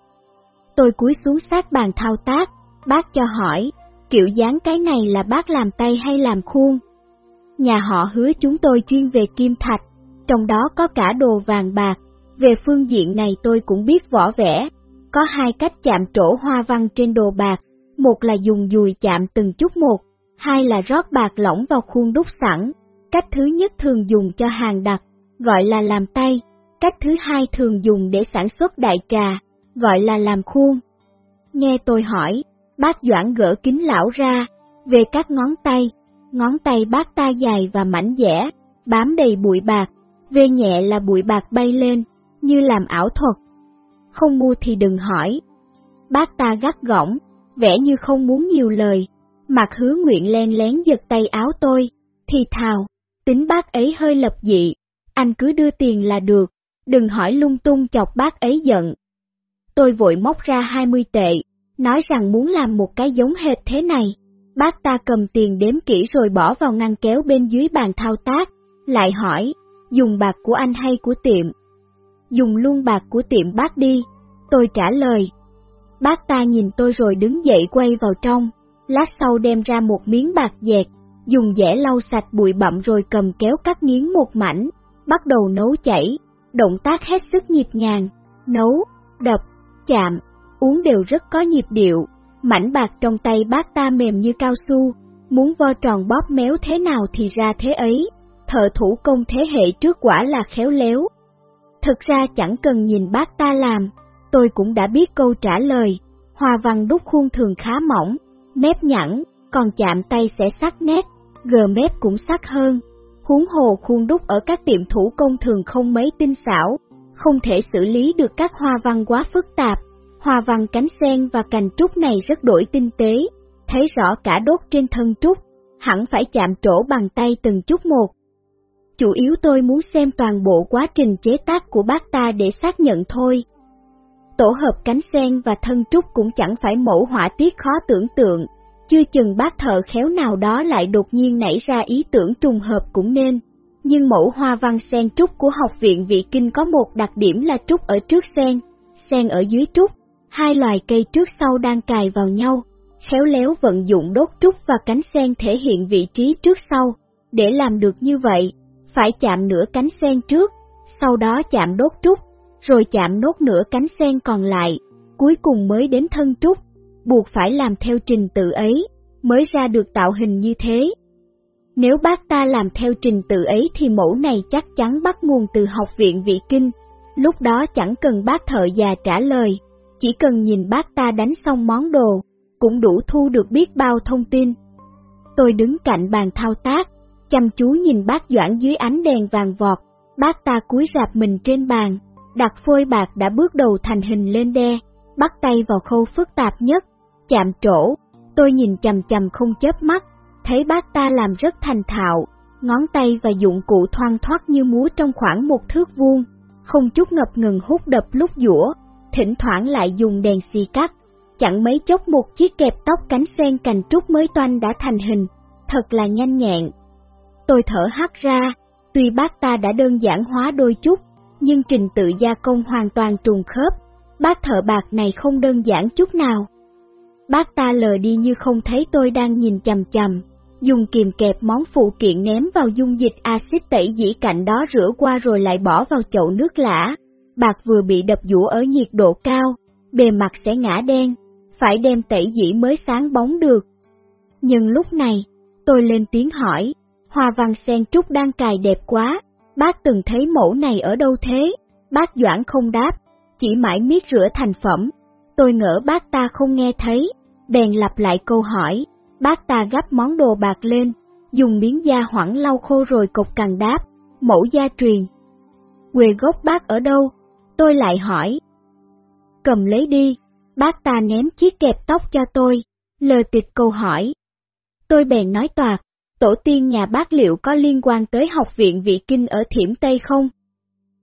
Tôi cúi xuống sát bàn thao tác, bác cho hỏi, kiểu dáng cái này là bác làm tay hay làm khuôn? Nhà họ hứa chúng tôi chuyên về kim thạch, trong đó có cả đồ vàng bạc, về phương diện này tôi cũng biết võ vẽ, có hai cách chạm trổ hoa văn trên đồ bạc, một là dùng dùi chạm từng chút một, hai là rót bạc lỏng vào khuôn đúc sẵn. Cách thứ nhất thường dùng cho hàng đặt, gọi là làm tay, cách thứ hai thường dùng để sản xuất đại trà, gọi là làm khuôn. Nghe tôi hỏi, bác Doãn gỡ kính lão ra, về các ngón tay, ngón tay bác ta dài và mảnh dẻ, bám đầy bụi bạc, về nhẹ là bụi bạc bay lên, như làm ảo thuật không mua thì đừng hỏi. Bác ta gắt gỏng, vẻ như không muốn nhiều lời, mặt hứa nguyện len lén giật tay áo tôi, thì thào, tính bác ấy hơi lập dị, anh cứ đưa tiền là được, đừng hỏi lung tung chọc bác ấy giận. Tôi vội móc ra 20 tệ, nói rằng muốn làm một cái giống hệt thế này. Bác ta cầm tiền đếm kỹ rồi bỏ vào ngăn kéo bên dưới bàn thao tác, lại hỏi, dùng bạc của anh hay của tiệm? dùng luôn bạc của tiệm bác đi. Tôi trả lời. Bác ta nhìn tôi rồi đứng dậy quay vào trong, lát sau đem ra một miếng bạc dẹt, dùng dẻ lau sạch bụi bặm rồi cầm kéo cắt nghiến một mảnh, bắt đầu nấu chảy, động tác hết sức nhịp nhàng, nấu, đập, chạm, uống đều rất có nhịp điệu, mảnh bạc trong tay bác ta mềm như cao su, muốn vo tròn bóp méo thế nào thì ra thế ấy, thợ thủ công thế hệ trước quả là khéo léo. Thực ra chẳng cần nhìn bác ta làm, tôi cũng đã biết câu trả lời, hoa văn đúc khuôn thường khá mỏng, mép nhẵn, còn chạm tay sẽ sắc nét, gờ mép cũng sắc hơn. Huống hồ khuôn đúc ở các tiệm thủ công thường không mấy tinh xảo, không thể xử lý được các hoa văn quá phức tạp. Hoa văn cánh sen và cành trúc này rất đổi tinh tế, thấy rõ cả đốt trên thân trúc, hẳn phải chạm trổ bằng tay từng chút một. Chủ yếu tôi muốn xem toàn bộ quá trình chế tác của bác ta để xác nhận thôi. Tổ hợp cánh sen và thân trúc cũng chẳng phải mẫu họa tiết khó tưởng tượng, chưa chừng bác thợ khéo nào đó lại đột nhiên nảy ra ý tưởng trùng hợp cũng nên. Nhưng mẫu hoa văn sen trúc của học viện Vị Kinh có một đặc điểm là trúc ở trước sen, sen ở dưới trúc, hai loài cây trước sau đang cài vào nhau, khéo léo vận dụng đốt trúc và cánh sen thể hiện vị trí trước sau. Để làm được như vậy, phải chạm nửa cánh sen trước, sau đó chạm đốt trúc, rồi chạm nốt nửa cánh sen còn lại, cuối cùng mới đến thân trúc, buộc phải làm theo trình tự ấy, mới ra được tạo hình như thế. Nếu bác ta làm theo trình tự ấy thì mẫu này chắc chắn bắt nguồn từ học viện vị kinh, lúc đó chẳng cần bác thợ già trả lời, chỉ cần nhìn bác ta đánh xong món đồ, cũng đủ thu được biết bao thông tin. Tôi đứng cạnh bàn thao tác, chăm chú nhìn bác Doãn dưới ánh đèn vàng vọt, bác ta cúi rạp mình trên bàn, đặt phôi bạc đã bước đầu thành hình lên đe, bắt tay vào khâu phức tạp nhất, chạm trổ. Tôi nhìn chầm chầm không chớp mắt, thấy bác ta làm rất thành thạo, ngón tay và dụng cụ thoang thoát như múa trong khoảng một thước vuông, không chút ngập ngừng hút đập lúc dũa, thỉnh thoảng lại dùng đèn xì cắt. Chẳng mấy chốc một chiếc kẹp tóc cánh sen cành trúc mới toanh đã thành hình, thật là nhanh nhẹn. Tôi thở hắt ra, tuy bác ta đã đơn giản hóa đôi chút, nhưng trình tự gia công hoàn toàn trùng khớp, bác thợ bạc này không đơn giản chút nào. Bác ta lờ đi như không thấy tôi đang nhìn chầm chầm, dùng kìm kẹp món phụ kiện ném vào dung dịch axit tẩy dĩ cạnh đó rửa qua rồi lại bỏ vào chậu nước lã. Bạc vừa bị đập dũa ở nhiệt độ cao, bề mặt sẽ ngã đen, phải đem tẩy dĩ mới sáng bóng được. Nhưng lúc này, tôi lên tiếng hỏi, hoa văn sen trúc đang cài đẹp quá, bác từng thấy mẫu này ở đâu thế? Bác Doãn không đáp, chỉ mãi miết rửa thành phẩm. Tôi ngỡ bác ta không nghe thấy, bèn lặp lại câu hỏi, bác ta gấp món đồ bạc lên, dùng miếng da hoảng lau khô rồi cục càng đáp, mẫu gia truyền. Quê gốc bác ở đâu? Tôi lại hỏi. Cầm lấy đi, bác ta ném chiếc kẹp tóc cho tôi, lờ tịch câu hỏi. Tôi bèn nói toạc, tổ tiên nhà bác liệu có liên quan tới học viện vị kinh ở Thiểm Tây không?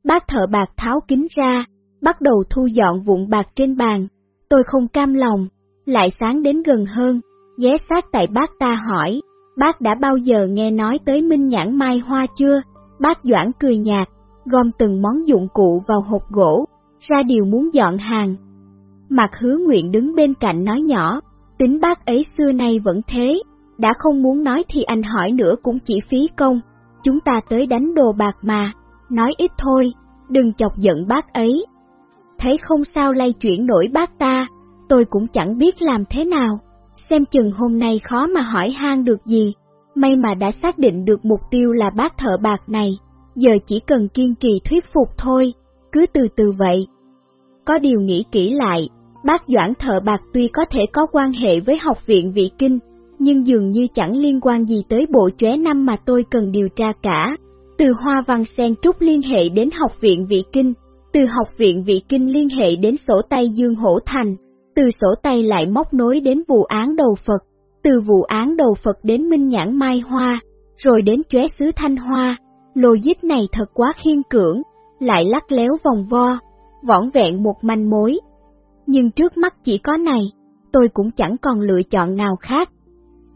Bác thợ bạc tháo kính ra, bắt đầu thu dọn vụn bạc trên bàn. Tôi không cam lòng, lại sáng đến gần hơn, ghé sát tại bác ta hỏi, bác đã bao giờ nghe nói tới minh nhãn mai hoa chưa? Bác Doãn cười nhạt, gom từng món dụng cụ vào hộp gỗ, ra điều muốn dọn hàng. Mặt hứa nguyện đứng bên cạnh nói nhỏ, tính bác ấy xưa nay vẫn thế, đã không muốn nói thì anh hỏi nữa cũng chỉ phí công, chúng ta tới đánh đồ bạc mà, nói ít thôi, đừng chọc giận bác ấy. Thấy không sao lay chuyển nổi bác ta, tôi cũng chẳng biết làm thế nào, xem chừng hôm nay khó mà hỏi han được gì, may mà đã xác định được mục tiêu là bác thợ bạc này, giờ chỉ cần kiên trì thuyết phục thôi, cứ từ từ vậy. Có điều nghĩ kỹ lại, bác Doãn thợ bạc tuy có thể có quan hệ với học viện vị kinh, nhưng dường như chẳng liên quan gì tới bộ chóe năm mà tôi cần điều tra cả. Từ Hoa Văn Sen Trúc liên hệ đến Học viện Vị Kinh, từ Học viện Vị Kinh liên hệ đến sổ tay Dương Hổ Thành, từ sổ tay lại móc nối đến vụ án đầu Phật, từ vụ án đầu Phật đến Minh Nhãn Mai Hoa, rồi đến chóe xứ Thanh Hoa. Logic này thật quá khiên cưỡng, lại lắc léo vòng vo, võn vẹn một manh mối. Nhưng trước mắt chỉ có này, tôi cũng chẳng còn lựa chọn nào khác.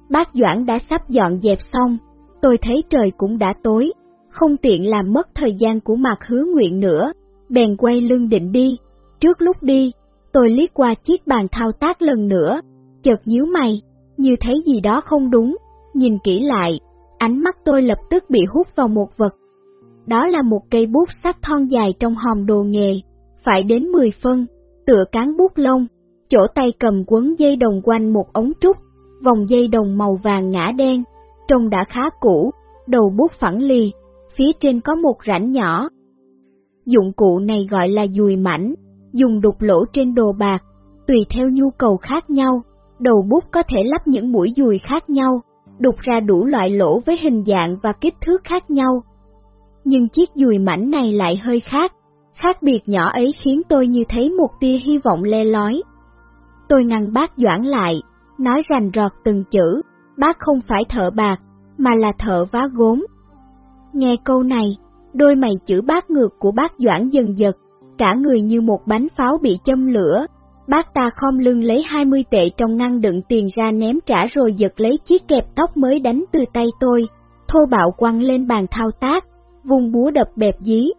Bác Doãn đã sắp dọn dẹp xong, tôi thấy trời cũng đã tối, không tiện làm mất thời gian của mặt hứa nguyện nữa, bèn quay lưng định đi. Trước lúc đi, tôi liếc qua chiếc bàn thao tác lần nữa, chợt nhíu mày, như thấy gì đó không đúng, nhìn kỹ lại, ánh mắt tôi lập tức bị hút vào một vật. Đó là một cây bút sắt thon dài trong hòm đồ nghề, phải đến 10 phân, tựa cán bút lông, chỗ tay cầm quấn dây đồng quanh một ống trúc, vòng dây đồng màu vàng ngã đen, trông đã khá cũ, đầu bút phẳng lì, phía trên có một rãnh nhỏ. Dụng cụ này gọi là dùi mảnh, dùng đục lỗ trên đồ bạc, tùy theo nhu cầu khác nhau, đầu bút có thể lắp những mũi dùi khác nhau, đục ra đủ loại lỗ với hình dạng và kích thước khác nhau. Nhưng chiếc dùi mảnh này lại hơi khác, khác biệt nhỏ ấy khiến tôi như thấy một tia hy vọng le lói. Tôi ngăn bác Doãn lại, nói rành rọt từng chữ, bác không phải thợ bạc, mà là thợ vá gốm. Nghe câu này, đôi mày chữ bác ngược của bác Doãn dần giật, cả người như một bánh pháo bị châm lửa. Bác ta khom lưng lấy 20 tệ trong ngăn đựng tiền ra ném trả rồi giật lấy chiếc kẹp tóc mới đánh từ tay tôi, thô bạo quăng lên bàn thao tác, vùng búa đập bẹp dí.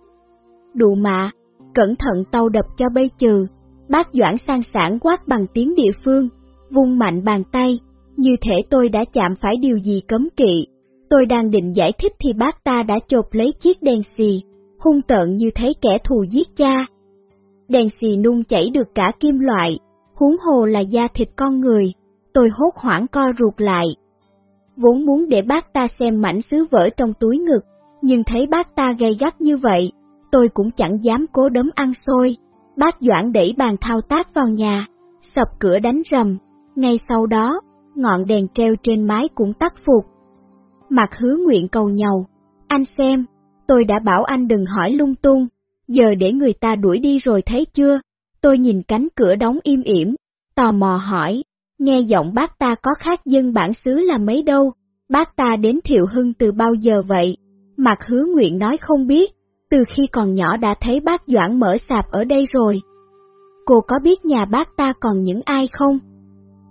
Đụ mạ, cẩn thận tàu đập cho bây trừ, bác Doãn sang sản quát bằng tiếng địa phương, vung mạnh bàn tay, như thể tôi đã chạm phải điều gì cấm kỵ. Tôi đang định giải thích thì bác ta đã chộp lấy chiếc đèn xì, hung tợn như thấy kẻ thù giết cha. Đèn xì nung chảy được cả kim loại, huống hồ là da thịt con người, tôi hốt hoảng co ruột lại. Vốn muốn để bác ta xem mảnh sứ vỡ trong túi ngực, nhưng thấy bác ta gay gắt như vậy, tôi cũng chẳng dám cố đấm ăn xôi. Bác Doãn đẩy bàn thao tác vào nhà, sập cửa đánh rầm, ngay sau đó, ngọn đèn treo trên mái cũng tắt phục. Mặt hứa nguyện cầu nhầu, anh xem, tôi đã bảo anh đừng hỏi lung tung, giờ để người ta đuổi đi rồi thấy chưa? Tôi nhìn cánh cửa đóng im ỉm, tò mò hỏi, nghe giọng bác ta có khác dân bản xứ là mấy đâu, bác ta đến Thiệu Hưng từ bao giờ vậy? Mặt hứa nguyện nói không biết, từ khi còn nhỏ đã thấy bác Doãn mở sạp ở đây rồi. Cô có biết nhà bác ta còn những ai không?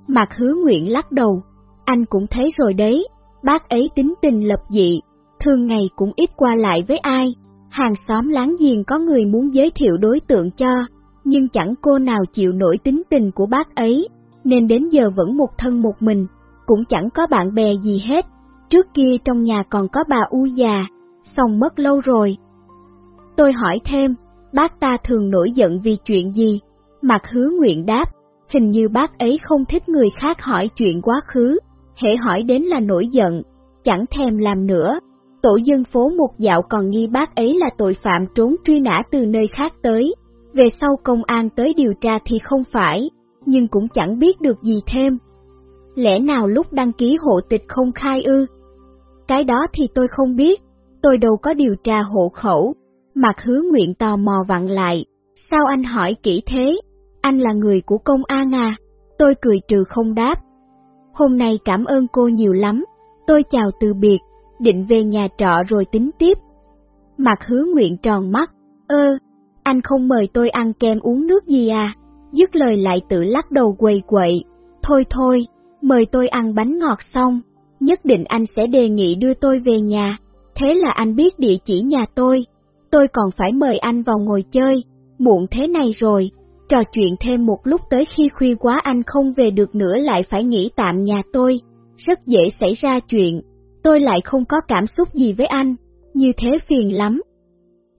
Mạc hứa nguyện lắc đầu, anh cũng thấy rồi đấy, bác ấy tính tình lập dị, thường ngày cũng ít qua lại với ai, hàng xóm láng giềng có người muốn giới thiệu đối tượng cho, nhưng chẳng cô nào chịu nổi tính tình của bác ấy, nên đến giờ vẫn một thân một mình, cũng chẳng có bạn bè gì hết. Trước kia trong nhà còn có bà U già, xong mất lâu rồi. Tôi hỏi thêm, bác ta thường nổi giận vì chuyện gì? Mạc hứa nguyện đáp, hình như bác ấy không thích người khác hỏi chuyện quá khứ, hễ hỏi đến là nổi giận, chẳng thèm làm nữa. Tổ dân phố một dạo còn nghi bác ấy là tội phạm trốn truy nã từ nơi khác tới, về sau công an tới điều tra thì không phải, nhưng cũng chẳng biết được gì thêm. Lẽ nào lúc đăng ký hộ tịch không khai ư? Cái đó thì tôi không biết, tôi đâu có điều tra hộ khẩu. Mặt hứa nguyện tò mò vặn lại, sao anh hỏi kỹ thế? Anh là người của công an à? Tôi cười trừ không đáp. Hôm nay cảm ơn cô nhiều lắm, tôi chào từ biệt, định về nhà trọ rồi tính tiếp. Mặt hứa nguyện tròn mắt, ơ, anh không mời tôi ăn kem uống nước gì à? Dứt lời lại tự lắc đầu quầy quậy, thôi thôi, mời tôi ăn bánh ngọt xong, nhất định anh sẽ đề nghị đưa tôi về nhà, thế là anh biết địa chỉ nhà tôi, tôi còn phải mời anh vào ngồi chơi, muộn thế này rồi, trò chuyện thêm một lúc tới khi khuya quá anh không về được nữa lại phải nghỉ tạm nhà tôi, rất dễ xảy ra chuyện, tôi lại không có cảm xúc gì với anh, như thế phiền lắm.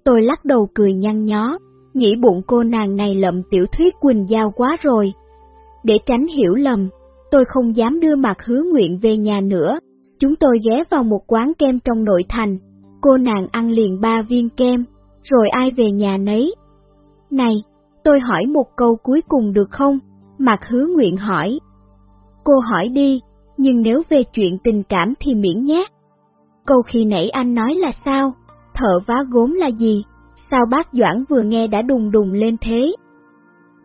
Tôi lắc đầu cười nhăn nhó, nghĩ bụng cô nàng này lậm tiểu thuyết Quỳnh Giao quá rồi. Để tránh hiểu lầm, tôi không dám đưa mặt hứa nguyện về nhà nữa, chúng tôi ghé vào một quán kem trong nội thành, cô nàng ăn liền ba viên kem, rồi ai về nhà nấy. Này, tôi hỏi một câu cuối cùng được không? mạc hứa nguyện hỏi. Cô hỏi đi, nhưng nếu về chuyện tình cảm thì miễn nhé. Câu khi nãy anh nói là sao? Thợ vá gốm là gì? Sao bác Doãn vừa nghe đã đùng đùng lên thế?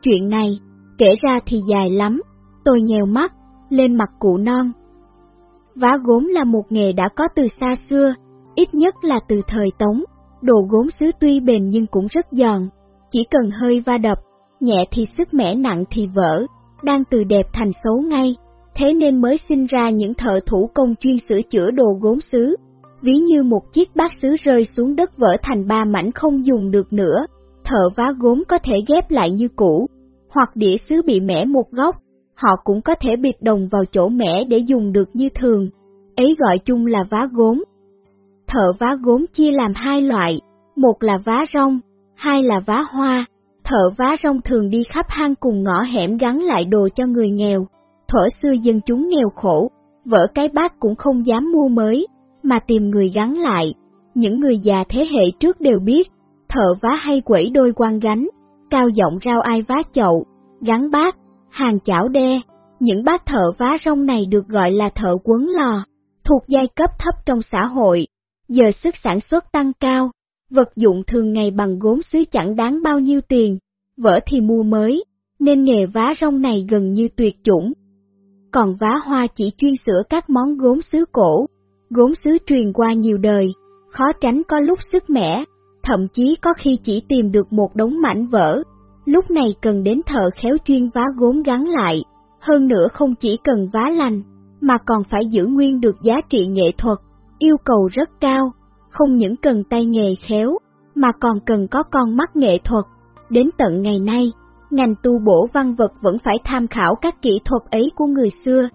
Chuyện này, kể ra thì dài lắm, tôi nhèo mắt, lên mặt cụ non. Vá gốm là một nghề đã có từ xa xưa, ít nhất là từ thời Tống, đồ gốm xứ tuy bền nhưng cũng rất giòn, chỉ cần hơi va đập, nhẹ thì sức mẻ nặng thì vỡ, đang từ đẹp thành xấu ngay, thế nên mới sinh ra những thợ thủ công chuyên sửa chữa đồ gốm xứ. Ví như một chiếc bát sứ rơi xuống đất vỡ thành ba mảnh không dùng được nữa, thợ vá gốm có thể ghép lại như cũ, hoặc đĩa sứ bị mẻ một góc, họ cũng có thể bịt đồng vào chỗ mẻ để dùng được như thường, ấy gọi chung là vá gốm. Thợ vá gốm chia làm hai loại, một là vá rong, hai là vá hoa. Thợ vá rong thường đi khắp hang cùng ngõ hẻm gắn lại đồ cho người nghèo. Thổ xưa dân chúng nghèo khổ, vỡ cái bát cũng không dám mua mới, mà tìm người gắn lại. Những người già thế hệ trước đều biết, thợ vá hay quẩy đôi quan gánh, cao giọng rao ai vá chậu, gắn bát, hàng chảo đe. Những bác thợ vá rong này được gọi là thợ quấn lò, thuộc giai cấp thấp trong xã hội. Giờ sức sản xuất tăng cao, vật dụng thường ngày bằng gốm sứ chẳng đáng bao nhiêu tiền, vỡ thì mua mới, nên nghề vá rong này gần như tuyệt chủng. Còn vá hoa chỉ chuyên sửa các món gốm sứ cổ, gốm sứ truyền qua nhiều đời, khó tránh có lúc sức mẻ, thậm chí có khi chỉ tìm được một đống mảnh vỡ. Lúc này cần đến thợ khéo chuyên vá gốm gắn lại, hơn nữa không chỉ cần vá lành, mà còn phải giữ nguyên được giá trị nghệ thuật, yêu cầu rất cao, không những cần tay nghề khéo, mà còn cần có con mắt nghệ thuật. Đến tận ngày nay, ngành tu bổ văn vật vẫn phải tham khảo các kỹ thuật ấy của người xưa.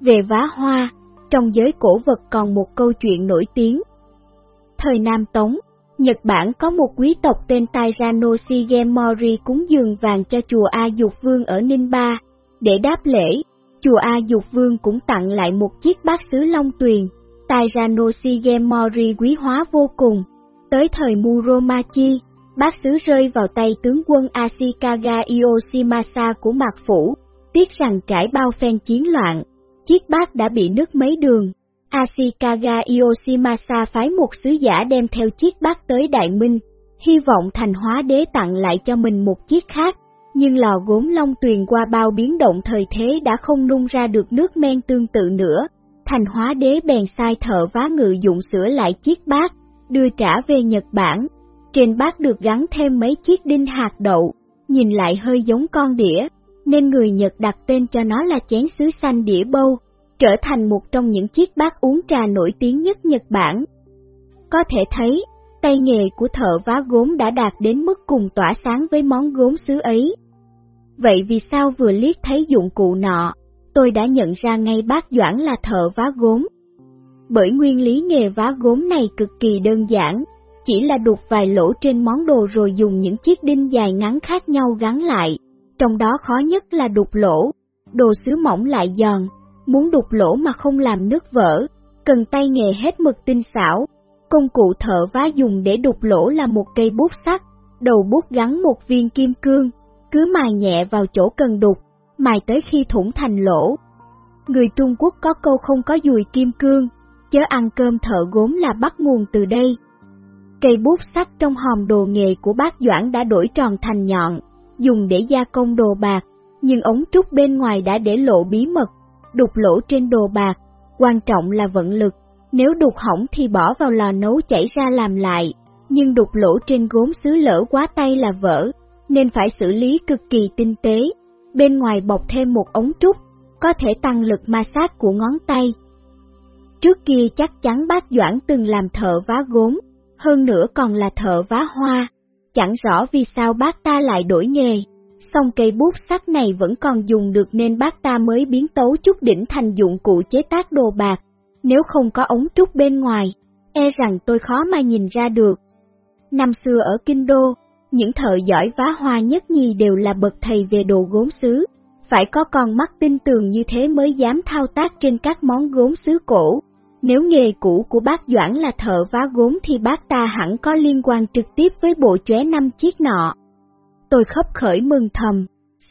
Về vá hoa, trong giới cổ vật còn một câu chuyện nổi tiếng. Thời Nam Tống, Nhật Bản có một quý tộc tên Tairano Shigemori cúng dường vàng cho chùa A Dục Vương ở Ninh Ba. Để đáp lễ, chùa A Dục Vương cũng tặng lại một chiếc bát sứ Long Tuyền. Tairano Shigemori quý hóa vô cùng. Tới thời Muromachi, bát sứ rơi vào tay tướng quân Ashikaga Yoshimasa của Mạc Phủ, tiếc rằng trải bao phen chiến loạn, chiếc bát đã bị nứt mấy đường. Ashikaga Yoshimasa phái một sứ giả đem theo chiếc bát tới Đại Minh, hy vọng thành hóa đế tặng lại cho mình một chiếc khác, nhưng lò gốm long tuyền qua bao biến động thời thế đã không nung ra được nước men tương tự nữa. Thành hóa đế bèn sai thợ vá ngự dụng sửa lại chiếc bát, đưa trả về Nhật Bản. Trên bát được gắn thêm mấy chiếc đinh hạt đậu, nhìn lại hơi giống con đĩa, nên người Nhật đặt tên cho nó là chén sứ xanh đĩa bâu, trở thành một trong những chiếc bát uống trà nổi tiếng nhất Nhật Bản. Có thể thấy, tay nghề của thợ vá gốm đã đạt đến mức cùng tỏa sáng với món gốm sứ ấy. Vậy vì sao vừa liếc thấy dụng cụ nọ, tôi đã nhận ra ngay bác Doãn là thợ vá gốm? Bởi nguyên lý nghề vá gốm này cực kỳ đơn giản, chỉ là đục vài lỗ trên món đồ rồi dùng những chiếc đinh dài ngắn khác nhau gắn lại, trong đó khó nhất là đục lỗ, đồ sứ mỏng lại giòn, muốn đục lỗ mà không làm nước vỡ, cần tay nghề hết mực tinh xảo. Công cụ thợ vá dùng để đục lỗ là một cây bút sắt, đầu bút gắn một viên kim cương, cứ mài nhẹ vào chỗ cần đục, mài tới khi thủng thành lỗ. Người Trung Quốc có câu không có dùi kim cương, chớ ăn cơm thợ gốm là bắt nguồn từ đây. Cây bút sắt trong hòm đồ nghề của bác Doãn đã đổi tròn thành nhọn, dùng để gia công đồ bạc, nhưng ống trúc bên ngoài đã để lộ bí mật, đục lỗ trên đồ bạc, quan trọng là vận lực, nếu đục hỏng thì bỏ vào lò nấu chảy ra làm lại, nhưng đục lỗ trên gốm sứ lỡ quá tay là vỡ, nên phải xử lý cực kỳ tinh tế. Bên ngoài bọc thêm một ống trúc, có thể tăng lực ma sát của ngón tay. Trước kia chắc chắn bác Doãn từng làm thợ vá gốm, hơn nữa còn là thợ vá hoa, chẳng rõ vì sao bác ta lại đổi nghề. Song cây bút sắt này vẫn còn dùng được nên bác ta mới biến tấu chút đỉnh thành dụng cụ chế tác đồ bạc, nếu không có ống trúc bên ngoài, e rằng tôi khó mà nhìn ra được. Năm xưa ở Kinh Đô, những thợ giỏi vá hoa nhất nhì đều là bậc thầy về đồ gốm sứ, phải có con mắt tin tường như thế mới dám thao tác trên các món gốm sứ cổ. Nếu nghề cũ của bác Doãn là thợ vá gốm thì bác ta hẳn có liên quan trực tiếp với bộ chóe năm chiếc nọ. Tôi khấp khởi mừng thầm,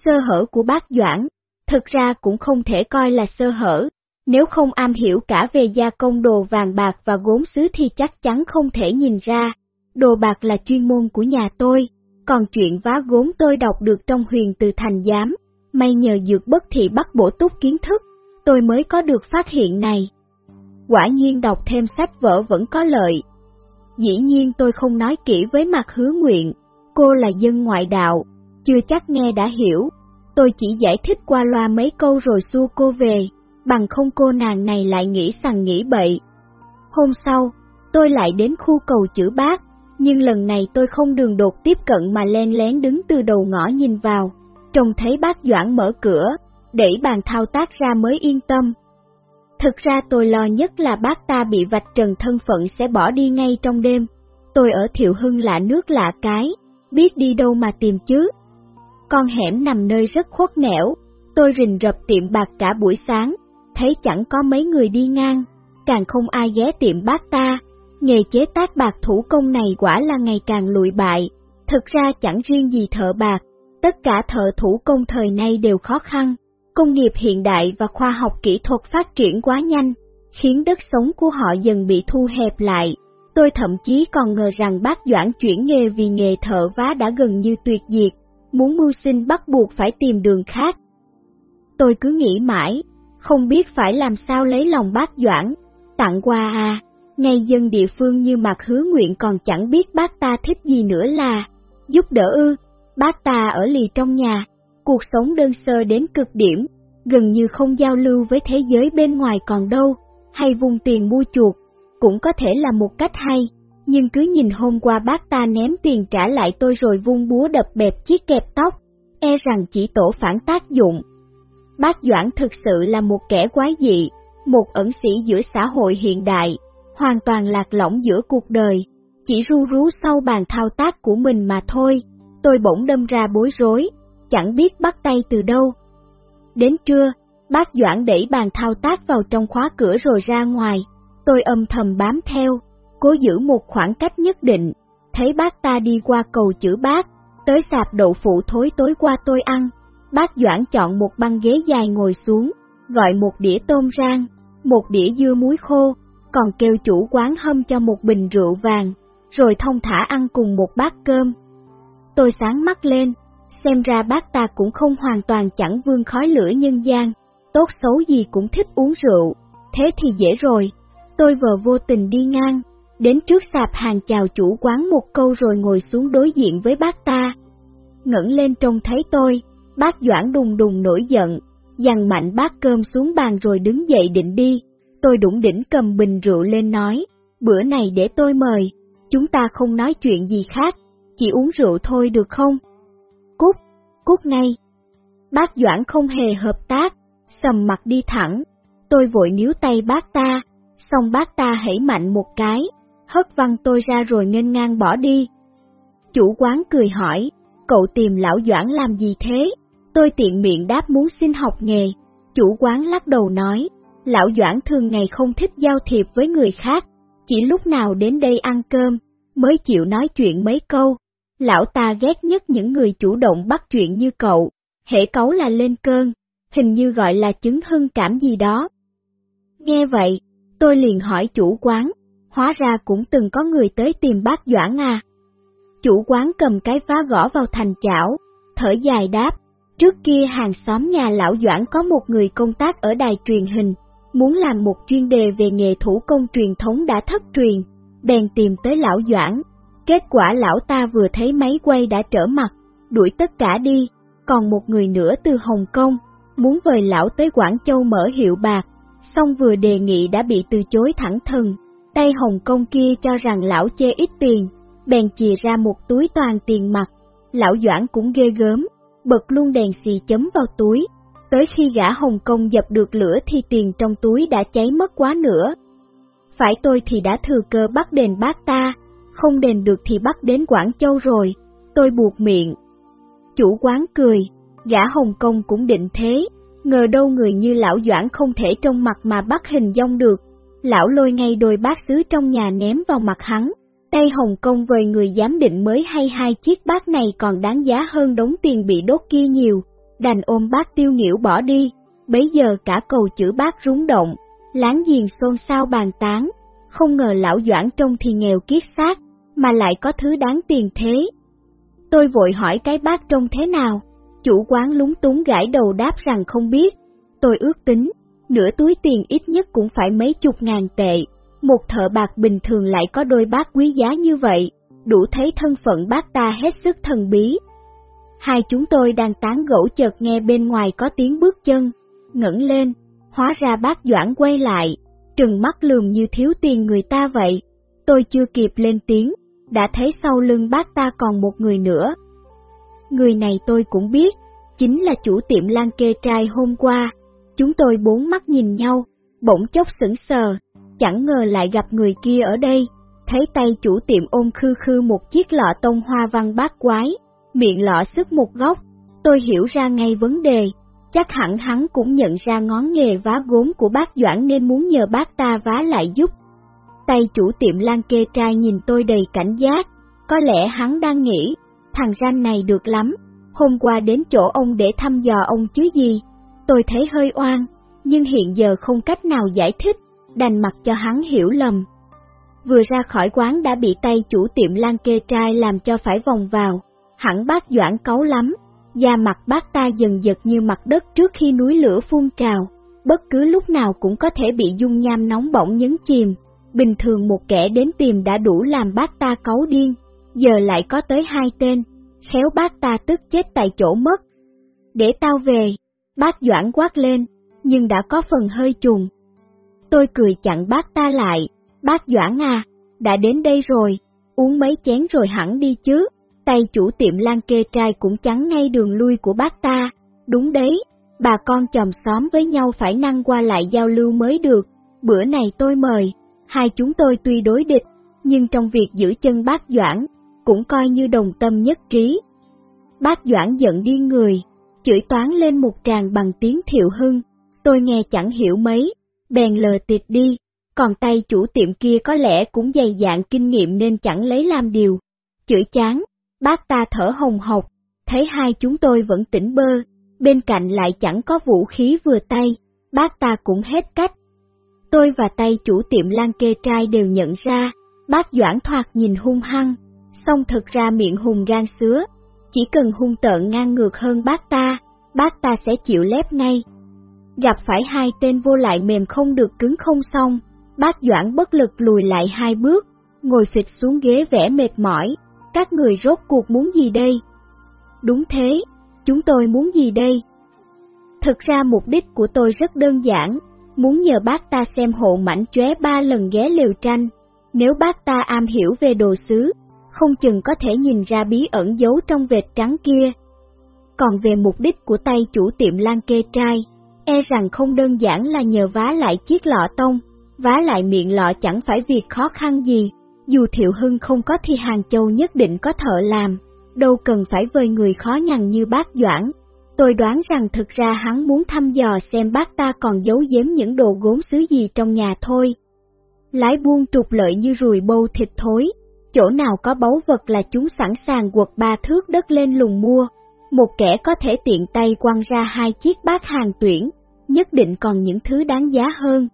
sơ hở của bác Doãn, thực ra cũng không thể coi là sơ hở, nếu không am hiểu cả về gia công đồ vàng bạc và gốm sứ thì chắc chắn không thể nhìn ra. Đồ bạc là chuyên môn của nhà tôi, còn chuyện vá gốm tôi đọc được trong huyền từ thành giám, may nhờ dược bất thị bắt bổ túc kiến thức, tôi mới có được phát hiện này. Quả nhiên đọc thêm sách vở vẫn có lợi. Dĩ nhiên tôi không nói kỹ với mặt hứa nguyện, cô là dân ngoại đạo, chưa chắc nghe đã hiểu, tôi chỉ giải thích qua loa mấy câu rồi xua cô về, bằng không cô nàng này lại nghĩ sằng nghĩ bậy. Hôm sau, tôi lại đến khu cầu chữ bác, nhưng lần này tôi không đường đột tiếp cận mà len lén đứng từ đầu ngõ nhìn vào, trông thấy bác Doãn mở cửa, để bàn thao tác ra mới yên tâm. Thực ra tôi lo nhất là bác ta bị vạch trần thân phận sẽ bỏ đi ngay trong đêm. Tôi ở Thiệu Hưng lạ nước lạ cái, biết đi đâu mà tìm chứ. Con hẻm nằm nơi rất khuất nẻo, tôi rình rập tiệm bạc cả buổi sáng, thấy chẳng có mấy người đi ngang, càng không ai ghé tiệm bác ta. Nghề chế tác bạc thủ công này quả là ngày càng lụi bại, thực ra chẳng riêng gì thợ bạc, tất cả thợ thủ công thời nay đều khó khăn. Công nghiệp hiện đại và khoa học kỹ thuật phát triển quá nhanh, khiến đất sống của họ dần bị thu hẹp lại. Tôi thậm chí còn ngờ rằng bác Doãn chuyển nghề vì nghề thợ vá đã gần như tuyệt diệt, muốn mưu sinh bắt buộc phải tìm đường khác. Tôi cứ nghĩ mãi, không biết phải làm sao lấy lòng bác Doãn, tặng quà à, ngay dân địa phương như mặt hứa nguyện còn chẳng biết bác ta thích gì nữa là giúp đỡ ư, bác ta ở lì trong nhà, cuộc sống đơn sơ đến cực điểm, gần như không giao lưu với thế giới bên ngoài còn đâu, hay vùng tiền mua chuột, cũng có thể là một cách hay, nhưng cứ nhìn hôm qua bác ta ném tiền trả lại tôi rồi vung búa đập bẹp chiếc kẹp tóc, e rằng chỉ tổ phản tác dụng. Bác Doãn thực sự là một kẻ quái dị, một ẩn sĩ giữa xã hội hiện đại, hoàn toàn lạc lõng giữa cuộc đời, chỉ ru rú sau bàn thao tác của mình mà thôi. Tôi bỗng đâm ra bối rối, chẳng biết bắt tay từ đâu. Đến trưa, bác Doãn đẩy bàn thao tác vào trong khóa cửa rồi ra ngoài, tôi âm thầm bám theo, cố giữ một khoảng cách nhất định, thấy bác ta đi qua cầu chữ bác, tới sạp đậu phụ thối tối qua tôi ăn, bác Doãn chọn một băng ghế dài ngồi xuống, gọi một đĩa tôm rang, một đĩa dưa muối khô, còn kêu chủ quán hâm cho một bình rượu vàng, rồi thông thả ăn cùng một bát cơm. Tôi sáng mắt lên, xem ra bác ta cũng không hoàn toàn chẳng vương khói lửa nhân gian, tốt xấu gì cũng thích uống rượu, thế thì dễ rồi. Tôi vừa vô tình đi ngang, đến trước sạp hàng chào chủ quán một câu rồi ngồi xuống đối diện với bác ta. Ngẩng lên trông thấy tôi, bác Doãn đùng đùng nổi giận, dằn mạnh bát cơm xuống bàn rồi đứng dậy định đi. Tôi đủng đỉnh cầm bình rượu lên nói, bữa này để tôi mời, chúng ta không nói chuyện gì khác, chỉ uống rượu thôi được không? Cút, cút ngay. Bác Doãn không hề hợp tác, sầm mặt đi thẳng, tôi vội níu tay bác ta, xong bác ta hãy mạnh một cái, hất văng tôi ra rồi nghênh ngang bỏ đi. Chủ quán cười hỏi, cậu tìm lão Doãn làm gì thế? Tôi tiện miệng đáp muốn xin học nghề. Chủ quán lắc đầu nói, lão Doãn thường ngày không thích giao thiệp với người khác, chỉ lúc nào đến đây ăn cơm, mới chịu nói chuyện mấy câu. Lão ta ghét nhất những người chủ động bắt chuyện như cậu, hệ cấu là lên cơn, hình như gọi là chứng hưng cảm gì đó. Nghe vậy, tôi liền hỏi chủ quán, hóa ra cũng từng có người tới tìm bác Doãn à. Chủ quán cầm cái phá gõ vào thành chảo, thở dài đáp, trước kia hàng xóm nhà lão Doãn có một người công tác ở đài truyền hình, muốn làm một chuyên đề về nghề thủ công truyền thống đã thất truyền, bèn tìm tới lão Doãn. Kết quả lão ta vừa thấy máy quay đã trở mặt, đuổi tất cả đi, còn một người nữa từ Hồng Kông, muốn vời lão tới Quảng Châu mở hiệu bạc, xong vừa đề nghị đã bị từ chối thẳng thừng. Tay Hồng Kông kia cho rằng lão chê ít tiền, bèn chìa ra một túi toàn tiền mặt. Lão Doãn cũng ghê gớm, bật luôn đèn xì chấm vào túi. Tới khi gã Hồng Kông dập được lửa thì tiền trong túi đã cháy mất quá nữa. Phải tôi thì đã thừa cơ bắt đền bác ta, không đền được thì bắt đến Quảng Châu rồi, tôi buộc miệng. Chủ quán cười, gã Hồng Kông cũng định thế, ngờ đâu người như lão Doãn không thể trong mặt mà bắt hình dong được. Lão lôi ngay đôi bát sứ trong nhà ném vào mặt hắn, tay Hồng Kông vời người giám định mới hay hai chiếc bát này còn đáng giá hơn đống tiền bị đốt kia nhiều, đành ôm bác tiêu nhiễu bỏ đi, bấy giờ cả cầu chữ bác rúng động, láng giềng xôn xao bàn tán, không ngờ lão Doãn trông thì nghèo kiết xác, mà lại có thứ đáng tiền thế. Tôi vội hỏi cái bác trông thế nào, chủ quán lúng túng gãi đầu đáp rằng không biết, tôi ước tính, nửa túi tiền ít nhất cũng phải mấy chục ngàn tệ, một thợ bạc bình thường lại có đôi bác quý giá như vậy, đủ thấy thân phận bác ta hết sức thần bí. Hai chúng tôi đang tán gẫu chợt nghe bên ngoài có tiếng bước chân, ngẩng lên, hóa ra bác Doãn quay lại, trừng mắt lườm như thiếu tiền người ta vậy. Tôi chưa kịp lên tiếng, đã thấy sau lưng bác ta còn một người nữa. Người này tôi cũng biết, chính là chủ tiệm lan kê trai hôm qua. Chúng tôi bốn mắt nhìn nhau, bỗng chốc sững sờ, chẳng ngờ lại gặp người kia ở đây. thấy tay chủ tiệm ôm khư khư một chiếc lọ tông hoa văn bát quái, miệng lọ sức một góc, tôi hiểu ra ngay vấn đề, chắc hẳn hắn cũng nhận ra ngón nghề vá gốm của bác Doãn nên muốn nhờ bác ta vá lại giúp. Tay chủ tiệm lan kê trai nhìn tôi đầy cảnh giác, có lẽ hắn đang nghĩ, thằng ranh này được lắm, hôm qua đến chỗ ông để thăm dò ông chứ gì. Tôi thấy hơi oan, nhưng hiện giờ không cách nào giải thích, đành mặc cho hắn hiểu lầm. Vừa ra khỏi quán đã bị tay chủ tiệm lan kê trai làm cho phải vòng vào, hẳn bác Doãn cấu lắm, da mặt bác ta dần dật như mặt đất trước khi núi lửa phun trào, bất cứ lúc nào cũng có thể bị dung nham nóng bỏng nhấn chìm. Bình thường một kẻ đến tìm đã đủ làm bác ta cấu điên, giờ lại có tới hai tên, khéo bác ta tức chết tại chỗ mất. Để tao về, bác Doãn quát lên, nhưng đã có phần hơi trùng. Tôi cười chặn bác ta lại, bác Doãn à, đã đến đây rồi, uống mấy chén rồi hẳn đi chứ. Tay chủ tiệm lan kê trai cũng chắn ngay đường lui của bác ta, đúng đấy, bà con chòm xóm với nhau phải năng qua lại giao lưu mới được, bữa này tôi mời, hai chúng tôi tuy đối địch, nhưng trong việc giữ chân bác Doãn, cũng coi như đồng tâm nhất trí. Bác Doãn giận điên người, chửi toán lên một tràng bằng tiếng thiệu hưng, tôi nghe chẳng hiểu mấy, bèn lờ tịt đi, còn tay chủ tiệm kia có lẽ cũng dày dạn kinh nghiệm nên chẳng lấy làm điều. Chửi chán, bác ta thở hồng hộc, thấy hai chúng tôi vẫn tỉnh bơ, bên cạnh lại chẳng có vũ khí vừa tay, bác ta cũng hết cách. Tôi và tay chủ tiệm lan kê trai đều nhận ra, bác Doãn thoạt nhìn hung hăng, song thực ra miệng hùng gan sứa, chỉ cần hung tợn ngang ngược hơn bác ta, bác ta sẽ chịu lép ngay. Gặp phải hai tên vô lại mềm không được cứng không xong, bác Doãn bất lực lùi lại hai bước, ngồi phịch xuống ghế vẻ mệt mỏi, các người rốt cuộc muốn gì đây? Đúng thế, chúng tôi muốn gì đây? Thực ra mục đích của tôi rất đơn giản, muốn nhờ bác ta xem hộ mảnh chóe ba lần ghé liều tranh. Nếu bác ta am hiểu về đồ sứ, không chừng có thể nhìn ra bí ẩn giấu trong vệt trắng kia. Còn về mục đích của tay chủ tiệm lan kê trai, e rằng không đơn giản là nhờ vá lại chiếc lọ tông, vá lại miệng lọ chẳng phải việc khó khăn gì, dù Thiệu Hưng không có thì Hàng Châu nhất định có thợ làm, đâu cần phải vời người khó nhằn như bác Doãn. Tôi đoán rằng thực ra hắn muốn thăm dò xem bác ta còn giấu giếm những đồ gốm xứ gì trong nhà thôi. Lái buôn trục lợi như rùi bâu thịt thối, chỗ nào có báu vật là chúng sẵn sàng quật ba thước đất lên lùng mua. Một kẻ có thể tiện tay quăng ra hai chiếc bát hàng tuyển, nhất định còn những thứ đáng giá hơn.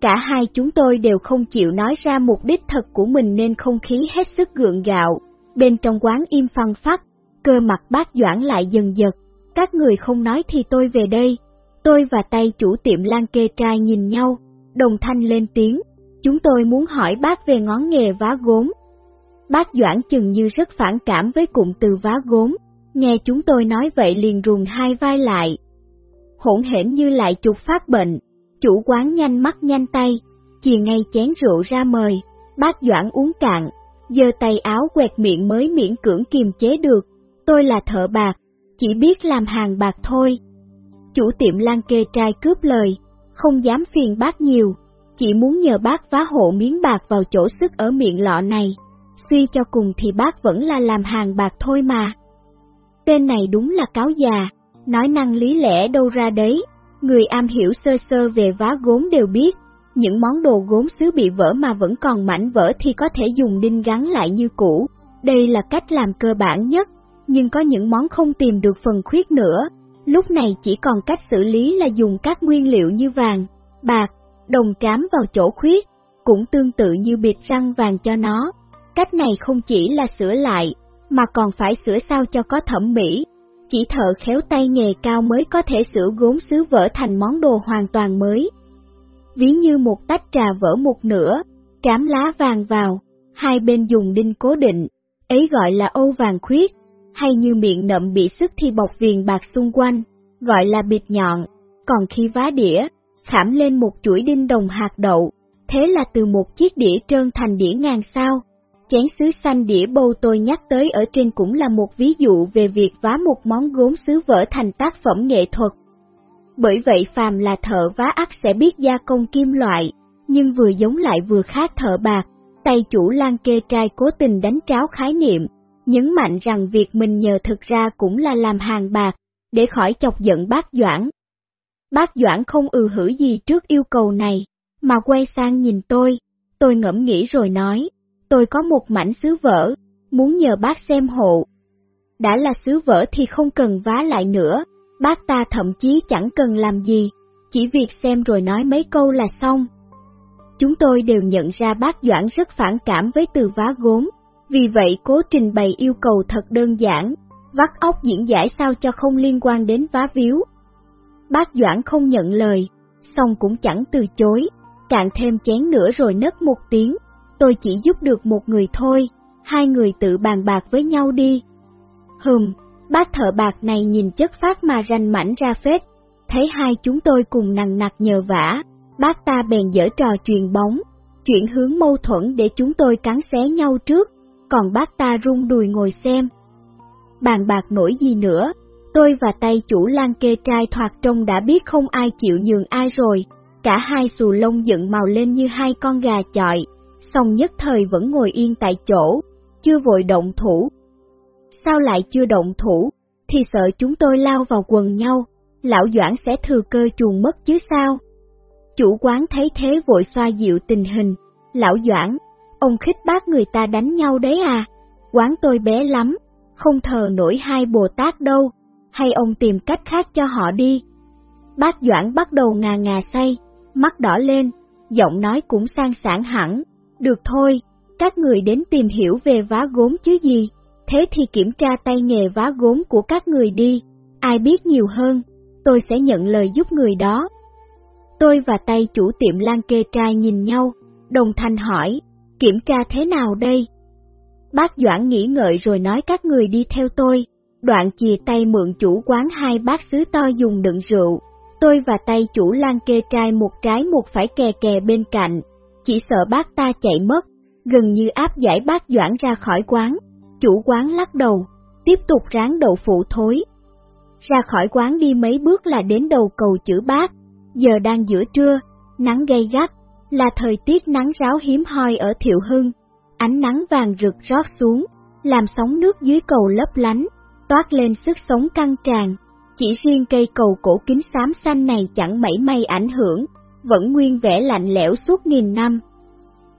Cả hai chúng tôi đều không chịu nói ra mục đích thật của mình nên không khí hết sức gượng gạo. Bên trong quán im phăng phát, cơ mặt bác Doãn lại dần dật. Các người không nói thì tôi về đây. Tôi và tay chủ tiệm lan kê trai nhìn nhau, đồng thanh lên tiếng. Chúng tôi muốn hỏi bác về ngón nghề vá gốm. Bác Doãn chừng như rất phản cảm với cụm từ vá gốm, nghe chúng tôi nói vậy liền ruồng hai vai lại. Hỗn hển như lại chụp phát bệnh, Chủ quán nhanh mắt nhanh tay, chìa ngay chén rượu ra mời, bác Doãn uống cạn, giơ tay áo quẹt miệng mới miễn cưỡng kiềm chế được, tôi là thợ bạc, chỉ biết làm hàng bạc thôi. Chủ tiệm lan kê trai cướp lời, không dám phiền bác nhiều, chỉ muốn nhờ bác vá hộ miếng bạc vào chỗ sức ở miệng lọ này, suy cho cùng thì bác vẫn là làm hàng bạc thôi mà. Tên này đúng là cáo già, nói năng lý lẽ đâu ra đấy, Người am hiểu sơ sơ về vá gốm đều biết, những món đồ gốm sứ bị vỡ mà vẫn còn mảnh vỡ thì có thể dùng đinh gắn lại như cũ. Đây là cách làm cơ bản nhất, nhưng có những món không tìm được phần khuyết nữa. Lúc này chỉ còn cách xử lý là dùng các nguyên liệu như vàng, bạc, đồng trám vào chỗ khuyết, cũng tương tự như bịt răng vàng cho nó. Cách này không chỉ là sửa lại, mà còn phải sửa sao cho có thẩm mỹ, chỉ thợ khéo tay nghề cao mới có thể sửa gốm sứ vỡ thành món đồ hoàn toàn mới. Ví như một tách trà vỡ một nửa, trám lá vàng vào, hai bên dùng đinh cố định, ấy gọi là ô vàng khuyết, hay như miệng nậm bị sức thì bọc viền bạc xung quanh, gọi là bịt nhọn, còn khi vá đĩa, khảm lên một chuỗi đinh đồng hạt đậu, thế là từ một chiếc đĩa trơn thành đĩa ngàn sao. Chén sứ xanh đĩa bầu tôi nhắc tới ở trên cũng là một ví dụ về việc vá một món gốm sứ vỡ thành tác phẩm nghệ thuật. Bởi vậy phàm là thợ vá ắt sẽ biết gia công kim loại, nhưng vừa giống lại vừa khác thợ bạc, tay chủ lan kê trai cố tình đánh tráo khái niệm, nhấn mạnh rằng việc mình nhờ thực ra cũng là làm hàng bạc, để khỏi chọc giận bác Doãn. Bác Doãn không ừ hử gì trước yêu cầu này, mà quay sang nhìn tôi, tôi ngẫm nghĩ rồi nói, tôi có một mảnh sứ vỡ, muốn nhờ bác xem hộ. Đã là sứ vỡ thì không cần vá lại nữa, bác ta thậm chí chẳng cần làm gì, chỉ việc xem rồi nói mấy câu là xong. Chúng tôi đều nhận ra bác Doãn rất phản cảm với từ vá gốm, vì vậy cố trình bày yêu cầu thật đơn giản, vắt óc diễn giải sao cho không liên quan đến vá víu. Bác Doãn không nhận lời, xong cũng chẳng từ chối, cạn thêm chén nữa rồi nấc một tiếng, tôi chỉ giúp được một người thôi, hai người tự bàn bạc với nhau đi. Hừm, bác thợ bạc này nhìn chất phát mà ranh mảnh ra phết, thấy hai chúng tôi cùng nằng nặc nhờ vả, bác ta bèn dở trò truyền bóng, chuyển hướng mâu thuẫn để chúng tôi cắn xé nhau trước, còn bác ta rung đùi ngồi xem. Bàn bạc nổi gì nữa, tôi và tay chủ lan kê trai thoạt trông đã biết không ai chịu nhường ai rồi, cả hai xù lông dựng màu lên như hai con gà chọi, song nhất thời vẫn ngồi yên tại chỗ, chưa vội động thủ. Sao lại chưa động thủ, thì sợ chúng tôi lao vào quần nhau, lão Doãn sẽ thừa cơ chuồn mất chứ sao? Chủ quán thấy thế vội xoa dịu tình hình, lão Doãn, ông khích bác người ta đánh nhau đấy à, quán tôi bé lắm, không thờ nổi hai Bồ Tát đâu, hay ông tìm cách khác cho họ đi. Bác Doãn bắt đầu ngà ngà say, mắt đỏ lên, giọng nói cũng sang sảng hẳn, được thôi, các người đến tìm hiểu về vá gốm chứ gì, thế thì kiểm tra tay nghề vá gốm của các người đi, ai biết nhiều hơn, tôi sẽ nhận lời giúp người đó. Tôi và tay chủ tiệm lan kê trai nhìn nhau, đồng thanh hỏi, kiểm tra thế nào đây? Bác Doãn nghĩ ngợi rồi nói các người đi theo tôi, đoạn chìa tay mượn chủ quán hai bát sứ to dùng đựng rượu. Tôi và tay chủ lan kê trai một trái một phải kè kè bên cạnh, chỉ sợ bác ta chạy mất, gần như áp giải bác Doãn ra khỏi quán. Chủ quán lắc đầu, tiếp tục ráng đậu phụ thối. Ra khỏi quán đi mấy bước là đến đầu cầu chữ bác, giờ đang giữa trưa, nắng gay gắt, là thời tiết nắng ráo hiếm hoi ở Thiệu Hưng. Ánh nắng vàng rực rót xuống, làm sóng nước dưới cầu lấp lánh, toát lên sức sống căng tràn. Chỉ riêng cây cầu cổ kính xám xanh này chẳng mảy may ảnh hưởng, vẫn nguyên vẻ lạnh lẽo suốt nghìn năm.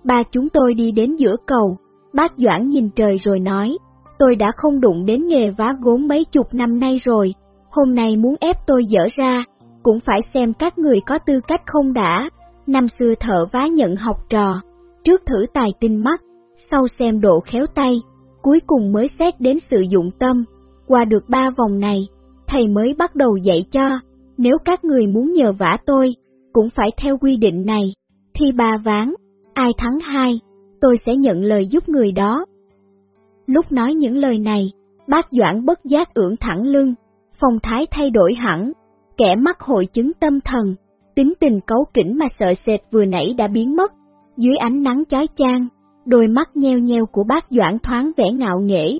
Ba chúng tôi đi đến giữa cầu, bác Doãn nhìn trời rồi nói, tôi đã không đụng đến nghề vá gốm mấy chục năm nay rồi, hôm nay muốn ép tôi dở ra, cũng phải xem các người có tư cách không đã. Năm xưa thợ vá nhận học trò, trước thử tài tinh mắt, sau xem độ khéo tay, cuối cùng mới xét đến sự dụng tâm. Qua được ba vòng này, thầy mới bắt đầu dạy cho, nếu các người muốn nhờ vả tôi, cũng phải theo quy định này, thi ba ván, ai thắng hai, tôi sẽ nhận lời giúp người đó. Lúc nói những lời này, bác Doãn bất giác ưỡn thẳng lưng, phong thái thay đổi hẳn, kẻ mắc hội chứng tâm thần, tính tình cấu kỉnh mà sợ sệt vừa nãy đã biến mất, dưới ánh nắng chói chang, đôi mắt nheo nheo của bác Doãn thoáng vẻ ngạo nghễ.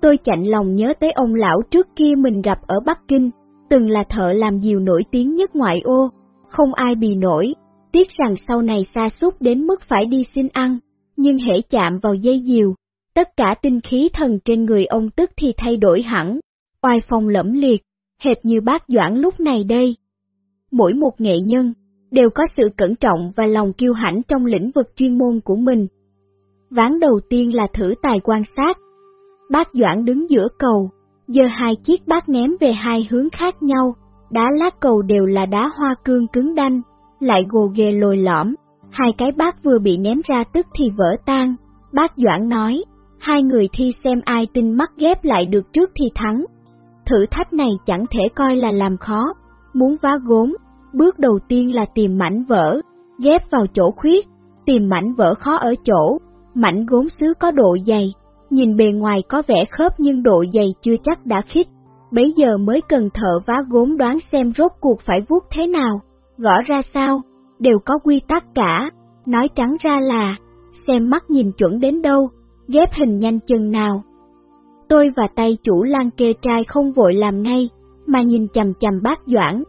Tôi chạnh lòng nhớ tới ông lão trước kia mình gặp ở Bắc Kinh, từng là thợ làm diều nổi tiếng nhất ngoại ô, không ai bì nổi, tiếc rằng sau này xa xúc đến mức phải đi xin ăn, nhưng hễ chạm vào dây diều, tất cả tinh khí thần trên người ông tức thì thay đổi hẳn, oai phong lẫm liệt, hệt như bác Doãn lúc này đây. Mỗi một nghệ nhân đều có sự cẩn trọng và lòng kiêu hãnh trong lĩnh vực chuyên môn của mình. Ván đầu tiên là thử tài quan sát. Bác Doãn đứng giữa cầu, giơ hai chiếc bát ném về hai hướng khác nhau, đá lát cầu đều là đá hoa cương cứng đanh, lại gồ ghề lồi lõm, hai cái bát vừa bị ném ra tức thì vỡ tan. Bác Doãn nói, hai người thi xem ai tinh mắt ghép lại được trước thì thắng. Thử thách này chẳng thể coi là làm khó, muốn vá gốm, bước đầu tiên là tìm mảnh vỡ, ghép vào chỗ khuyết, tìm mảnh vỡ khó ở chỗ, mảnh gốm sứ có độ dày, nhìn bề ngoài có vẻ khớp nhưng độ dày chưa chắc đã khít, bấy giờ mới cần thợ vá gốm đoán xem rốt cuộc phải vuốt thế nào, gõ ra sao, đều có quy tắc cả, nói trắng ra là, xem mắt nhìn chuẩn đến đâu, ghép hình nhanh chừng nào. Tôi và tay chủ lan kê trai không vội làm ngay, mà nhìn chầm chầm bác Doãn.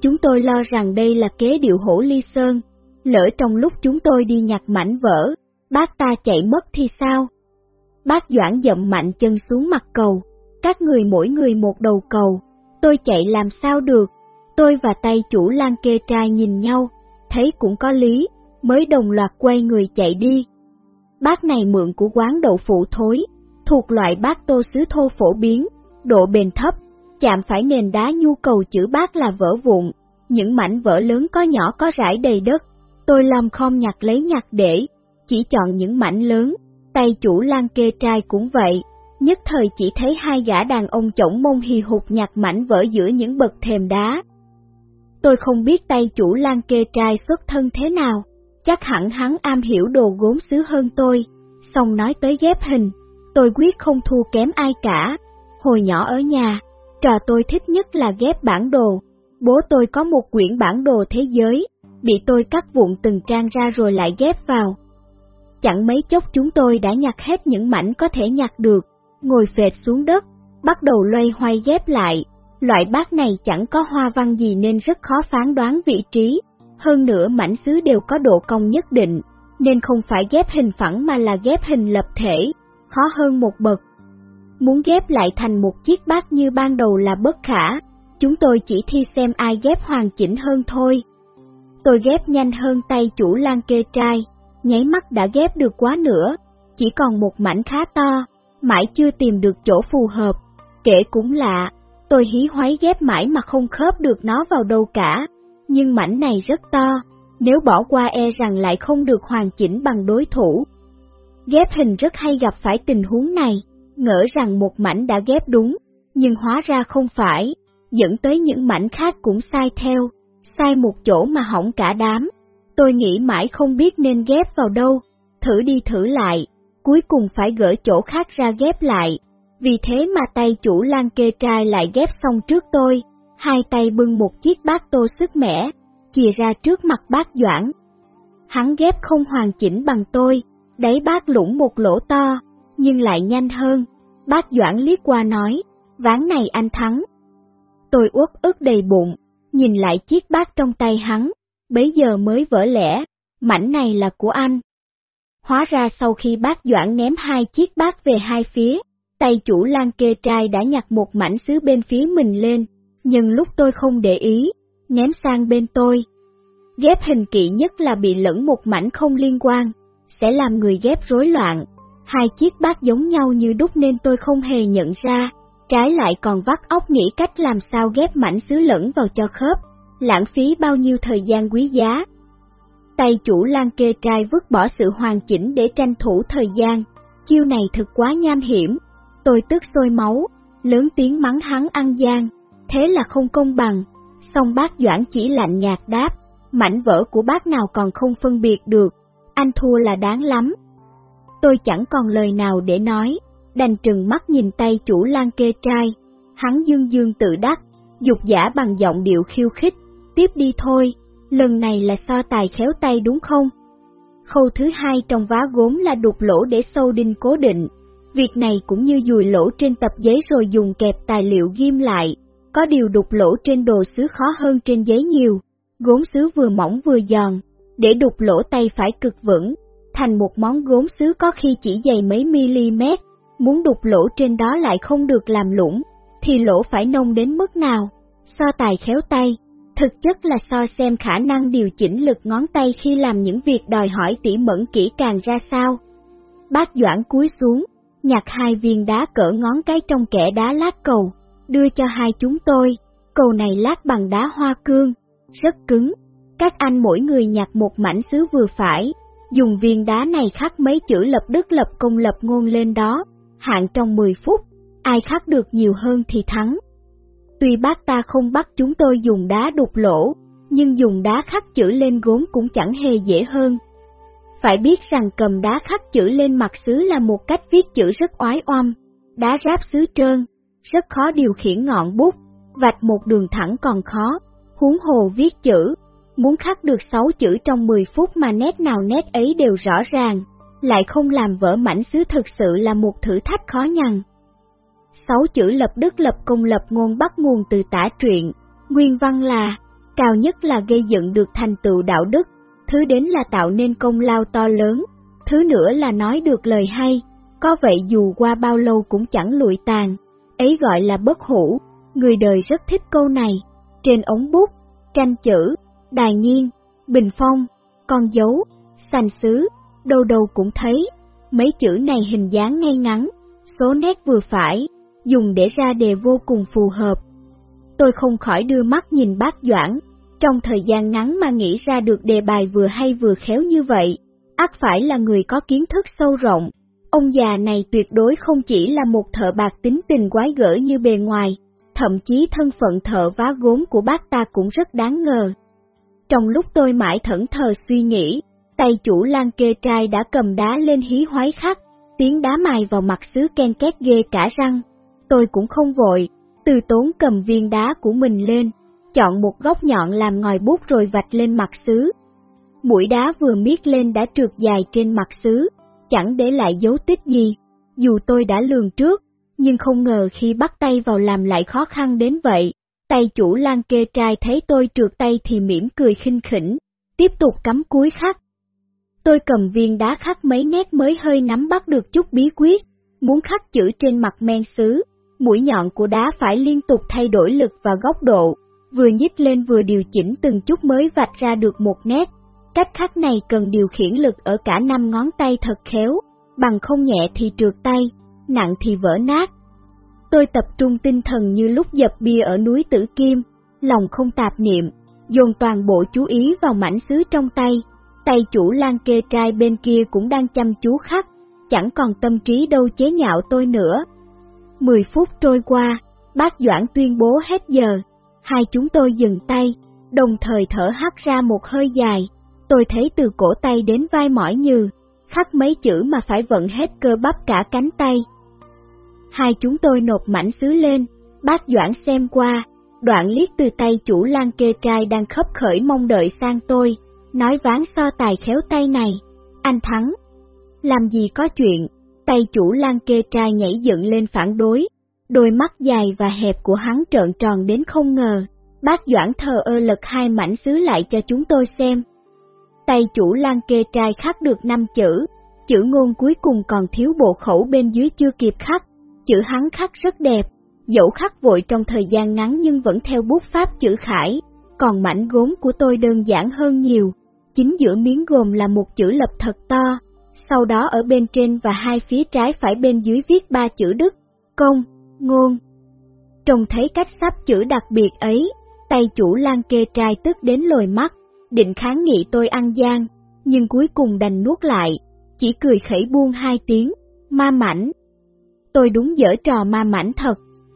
Chúng tôi lo rằng đây là kế điệu hổ ly sơn, lỡ trong lúc chúng tôi đi nhặt mảnh vỡ, bác ta chạy mất thì sao? Bác Doãn dậm mạnh chân xuống mặt cầu, các người mỗi người một đầu cầu, tôi chạy làm sao được, tôi và tay chủ lan kê trai nhìn nhau, thấy cũng có lý, mới đồng loạt quay người chạy đi. Bác này mượn của quán đậu phụ thối, thuộc loại bát tô sứ thô phổ biến, độ bền thấp, chạm phải nền đá nhu cầu chữ bát là vỡ vụn, những mảnh vỡ lớn có nhỏ có rải đầy đất. Tôi làm không nhặt lấy nhặt để, chỉ chọn những mảnh lớn, tay chủ lan kê trai cũng vậy, nhất thời chỉ thấy hai gã đàn ông chổng mông hì hục nhặt mảnh vỡ giữa những bậc thềm đá. Tôi không biết tay chủ lan kê trai xuất thân thế nào, chắc hẳn hắn am hiểu đồ gốm xứ hơn tôi, xong nói tới ghép hình, tôi quyết không thua kém ai cả. Hồi nhỏ ở nhà, trò tôi thích nhất là ghép bản đồ. Bố tôi có một quyển bản đồ thế giới, bị tôi cắt vụn từng trang ra rồi lại ghép vào. Chẳng mấy chốc chúng tôi đã nhặt hết những mảnh có thể nhặt được, ngồi phệt xuống đất, bắt đầu loay hoay ghép lại. Loại bát này chẳng có hoa văn gì nên rất khó phán đoán vị trí, hơn nữa mảnh sứ đều có độ cong nhất định, nên không phải ghép hình phẳng mà là ghép hình lập thể, khó hơn một bậc. Muốn ghép lại thành một chiếc bát như ban đầu là bất khả, chúng tôi chỉ thi xem ai ghép hoàn chỉnh hơn thôi. Tôi ghép nhanh hơn tay chủ lan kê trai, nháy mắt đã ghép được quá nữa, chỉ còn một mảnh khá to, mãi chưa tìm được chỗ phù hợp. Kể cũng lạ, tôi hí hoáy ghép mãi mà không khớp được nó vào đâu cả, nhưng mảnh này rất to, nếu bỏ qua e rằng lại không được hoàn chỉnh bằng đối thủ. Ghép hình rất hay gặp phải tình huống này, ngỡ rằng một mảnh đã ghép đúng, nhưng hóa ra không phải, dẫn tới những mảnh khác cũng sai theo, sai một chỗ mà hỏng cả đám. Tôi nghĩ mãi không biết nên ghép vào đâu, thử đi thử lại, cuối cùng phải gỡ chỗ khác ra ghép lại. Vì thế mà tay chủ lan kê trai lại ghép xong trước tôi, hai tay bưng một chiếc bát tô sức mẻ, chìa ra trước mặt bác Doãn. Hắn ghép không hoàn chỉnh bằng tôi, đáy bát lũng một lỗ to, nhưng lại nhanh hơn. Bác Doãn liếc qua nói, ván này anh thắng. Tôi uất ức đầy bụng, nhìn lại chiếc bát trong tay hắn, bấy giờ mới vỡ lẽ, mảnh này là của anh. Hóa ra sau khi bác Doãn ném hai chiếc bát về hai phía, tay chủ lan kê trai đã nhặt một mảnh xứ bên phía mình lên, nhưng lúc tôi không để ý, ném sang bên tôi. Ghép hình kỵ nhất là bị lẫn một mảnh không liên quan, sẽ làm người ghép rối loạn. Hai chiếc bát giống nhau như đúc nên tôi không hề nhận ra, trái lại còn vắt óc nghĩ cách làm sao ghép mảnh xứ lẫn vào cho khớp, lãng phí bao nhiêu thời gian quý giá. Tay chủ lan kê trai vứt bỏ sự hoàn chỉnh để tranh thủ thời gian, chiêu này thực quá nham hiểm. Tôi tức sôi máu, lớn tiếng mắng hắn ăn gian, thế là không công bằng. Xong bác Doãn chỉ lạnh nhạt đáp, mảnh vỡ của bác nào còn không phân biệt được, anh thua là đáng lắm. Tôi chẳng còn lời nào để nói, đành trừng mắt nhìn tay chủ lan kê trai, hắn dương dương tự đắc, dục giả bằng giọng điệu khiêu khích, tiếp đi thôi, lần này là so tài khéo tay đúng không? Khâu thứ hai trong vá gốm là đục lỗ để sâu đinh cố định, việc này cũng như dùi lỗ trên tập giấy rồi dùng kẹp tài liệu ghim lại, có điều đục lỗ trên đồ sứ khó hơn trên giấy nhiều, gốm sứ vừa mỏng vừa giòn, để đục lỗ tay phải cực vững, thành một món gốm sứ có khi chỉ dày mấy mm, muốn đục lỗ trên đó lại không được làm lũng, thì lỗ phải nông đến mức nào, so tài khéo tay, thực chất là so xem khả năng điều chỉnh lực ngón tay khi làm những việc đòi hỏi tỉ mẫn kỹ càng ra sao. Bác Doãn cúi xuống, nhặt hai viên đá cỡ ngón cái trong kẻ đá lát cầu, đưa cho hai chúng tôi, cầu này lát bằng đá hoa cương, rất cứng, các anh mỗi người nhặt một mảnh xứ vừa phải, dùng viên đá này khắc mấy chữ lập đức lập công lập ngôn lên đó, hạn trong 10 phút, ai khắc được nhiều hơn thì thắng. Tuy bác ta không bắt chúng tôi dùng đá đục lỗ, nhưng dùng đá khắc chữ lên gốm cũng chẳng hề dễ hơn. Phải biết rằng cầm đá khắc chữ lên mặt xứ là một cách viết chữ rất oái oăm, đá ráp xứ trơn, rất khó điều khiển ngọn bút, vạch một đường thẳng còn khó, huống hồ viết chữ. Muốn khắc được 6 chữ trong 10 phút mà nét nào nét ấy đều rõ ràng, lại không làm vỡ mảnh xứ thực sự là một thử thách khó nhằn. Sáu chữ lập đức lập công lập ngôn bắt nguồn từ tả truyện, nguyên văn là, cao nhất là gây dựng được thành tựu đạo đức, thứ đến là tạo nên công lao to lớn, Thứ nữa là nói được lời hay, có vậy dù qua bao lâu cũng chẳng lụi tàn, ấy gọi là bất hủ, người đời rất thích câu này. Trên ống bút, tranh chữ, đài nhiên, bình phong, con dấu, sành xứ, đâu đâu cũng thấy, mấy chữ này hình dáng ngay ngắn, số nét vừa phải, dùng để ra đề vô cùng phù hợp. Tôi không khỏi đưa mắt nhìn bác Doãn, trong thời gian ngắn mà nghĩ ra được đề bài vừa hay vừa khéo như vậy, ác phải là người có kiến thức sâu rộng. Ông già này tuyệt đối không chỉ là một thợ bạc tính tình quái gở như bề ngoài, thậm chí thân phận thợ vá gốm của bác ta cũng rất đáng ngờ. Trong lúc tôi mãi thẫn thờ suy nghĩ, tay chủ lan kê trai đã cầm đá lên hí hoái khắc, tiếng đá mài vào mặt xứ ken két ghê cả răng. Tôi cũng không vội, từ tốn cầm viên đá của mình lên, chọn một góc nhọn làm ngòi bút rồi vạch lên mặt xứ. Mũi đá vừa miết lên đã trượt dài trên mặt xứ, chẳng để lại dấu tích gì. Dù tôi đã lường trước, nhưng không ngờ khi bắt tay vào làm lại khó khăn đến vậy. Tay chủ lan kê trai thấy tôi trượt tay thì mỉm cười khinh khỉnh, tiếp tục cắm cuối khắc. Tôi cầm viên đá khắc mấy nét mới hơi nắm bắt được chút bí quyết, muốn khắc chữ trên mặt men sứ, mũi nhọn của đá phải liên tục thay đổi lực và góc độ, vừa nhích lên vừa điều chỉnh từng chút mới vạch ra được một nét. Cách khắc này cần điều khiển lực ở cả năm ngón tay thật khéo, bằng không nhẹ thì trượt tay, nặng thì vỡ nát. Tôi tập trung tinh thần như lúc dập bia ở núi Tử Kim, lòng không tạp niệm, dồn toàn bộ chú ý vào mảnh sứ trong tay. Tay chủ lan kê trai bên kia cũng đang chăm chú khắc, chẳng còn tâm trí đâu chế nhạo tôi nữa. Mười phút trôi qua, bác Doãn tuyên bố hết giờ, hai chúng tôi dừng tay, đồng thời thở hắt ra một hơi dài. Tôi thấy từ cổ tay đến vai mỏi như, khắc mấy chữ mà phải vận hết cơ bắp cả cánh tay. Hai chúng tôi nộp mảnh xứ lên, bác Doãn xem qua, đoạn liếc từ tay chủ lan kê trai đang khấp khởi mong đợi sang tôi, nói ván so tài khéo tay này, anh thắng. Làm gì có chuyện, tay chủ lan kê trai nhảy dựng lên phản đối, đôi mắt dài và hẹp của hắn trợn tròn đến không ngờ, bác Doãn thờ ơ lật hai mảnh sứ lại cho chúng tôi xem. Tay chủ lan kê trai khắc được năm chữ, chữ ngôn cuối cùng còn thiếu bộ khẩu bên dưới chưa kịp khắc, chữ hắn khắc rất đẹp, dẫu khắc vội trong thời gian ngắn nhưng vẫn theo bút pháp chữ khải, còn mảnh gốm của tôi đơn giản hơn nhiều, chính giữa miếng gồm là một chữ lập thật to, sau đó ở bên trên và hai phía trái phải bên dưới viết ba chữ đức, công, ngôn. Trông thấy cách sắp chữ đặc biệt ấy, tay chủ lan kê trai tức đến lồi mắt, định kháng nghị tôi ăn gian, nhưng cuối cùng đành nuốt lại, chỉ cười khẩy buông hai tiếng, ma mảnh. Tôi đúng dở trò ma mảnh thật,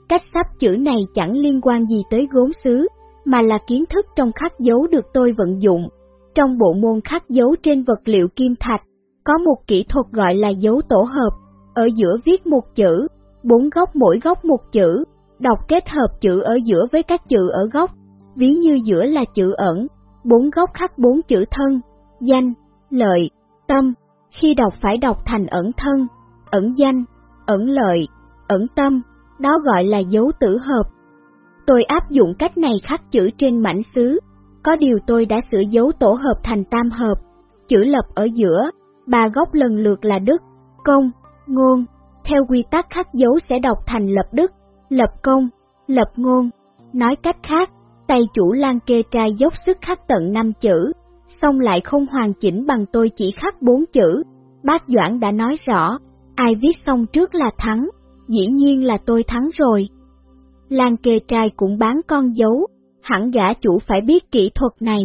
cách sắp chữ này chẳng liên quan gì tới gốm sứ, mà là kiến thức trong khắc dấu được tôi vận dụng. Trong bộ môn khắc dấu trên vật liệu kim thạch, có một kỹ thuật gọi là dấu tổ hợp, ở giữa viết một chữ, bốn góc mỗi góc một chữ, đọc kết hợp chữ ở giữa với các chữ ở góc, ví như giữa là chữ ẩn, bốn góc khắc bốn chữ thân, danh, lợi, tâm, khi đọc phải đọc thành ẩn thân, ẩn danh, ẩn lợi, ẩn tâm, đó gọi là dấu tử hợp. Tôi áp dụng cách này khắc chữ trên mảnh sứ, có điều tôi đã sửa dấu tổ hợp thành tam hợp, chữ lập ở giữa, ba góc lần lượt là đức, công, ngôn, theo quy tắc khắc dấu sẽ đọc thành lập đức, lập công, lập ngôn. Nói cách khác, tay chủ lan kê trai dốc sức khắc tận năm chữ, xong lại không hoàn chỉnh bằng tôi chỉ khắc bốn chữ. Bác Doãn đã nói rõ, ai viết xong trước là thắng, dĩ nhiên là tôi thắng rồi. Lan kê trai cũng bán con dấu, hẳn gã chủ phải biết kỹ thuật này.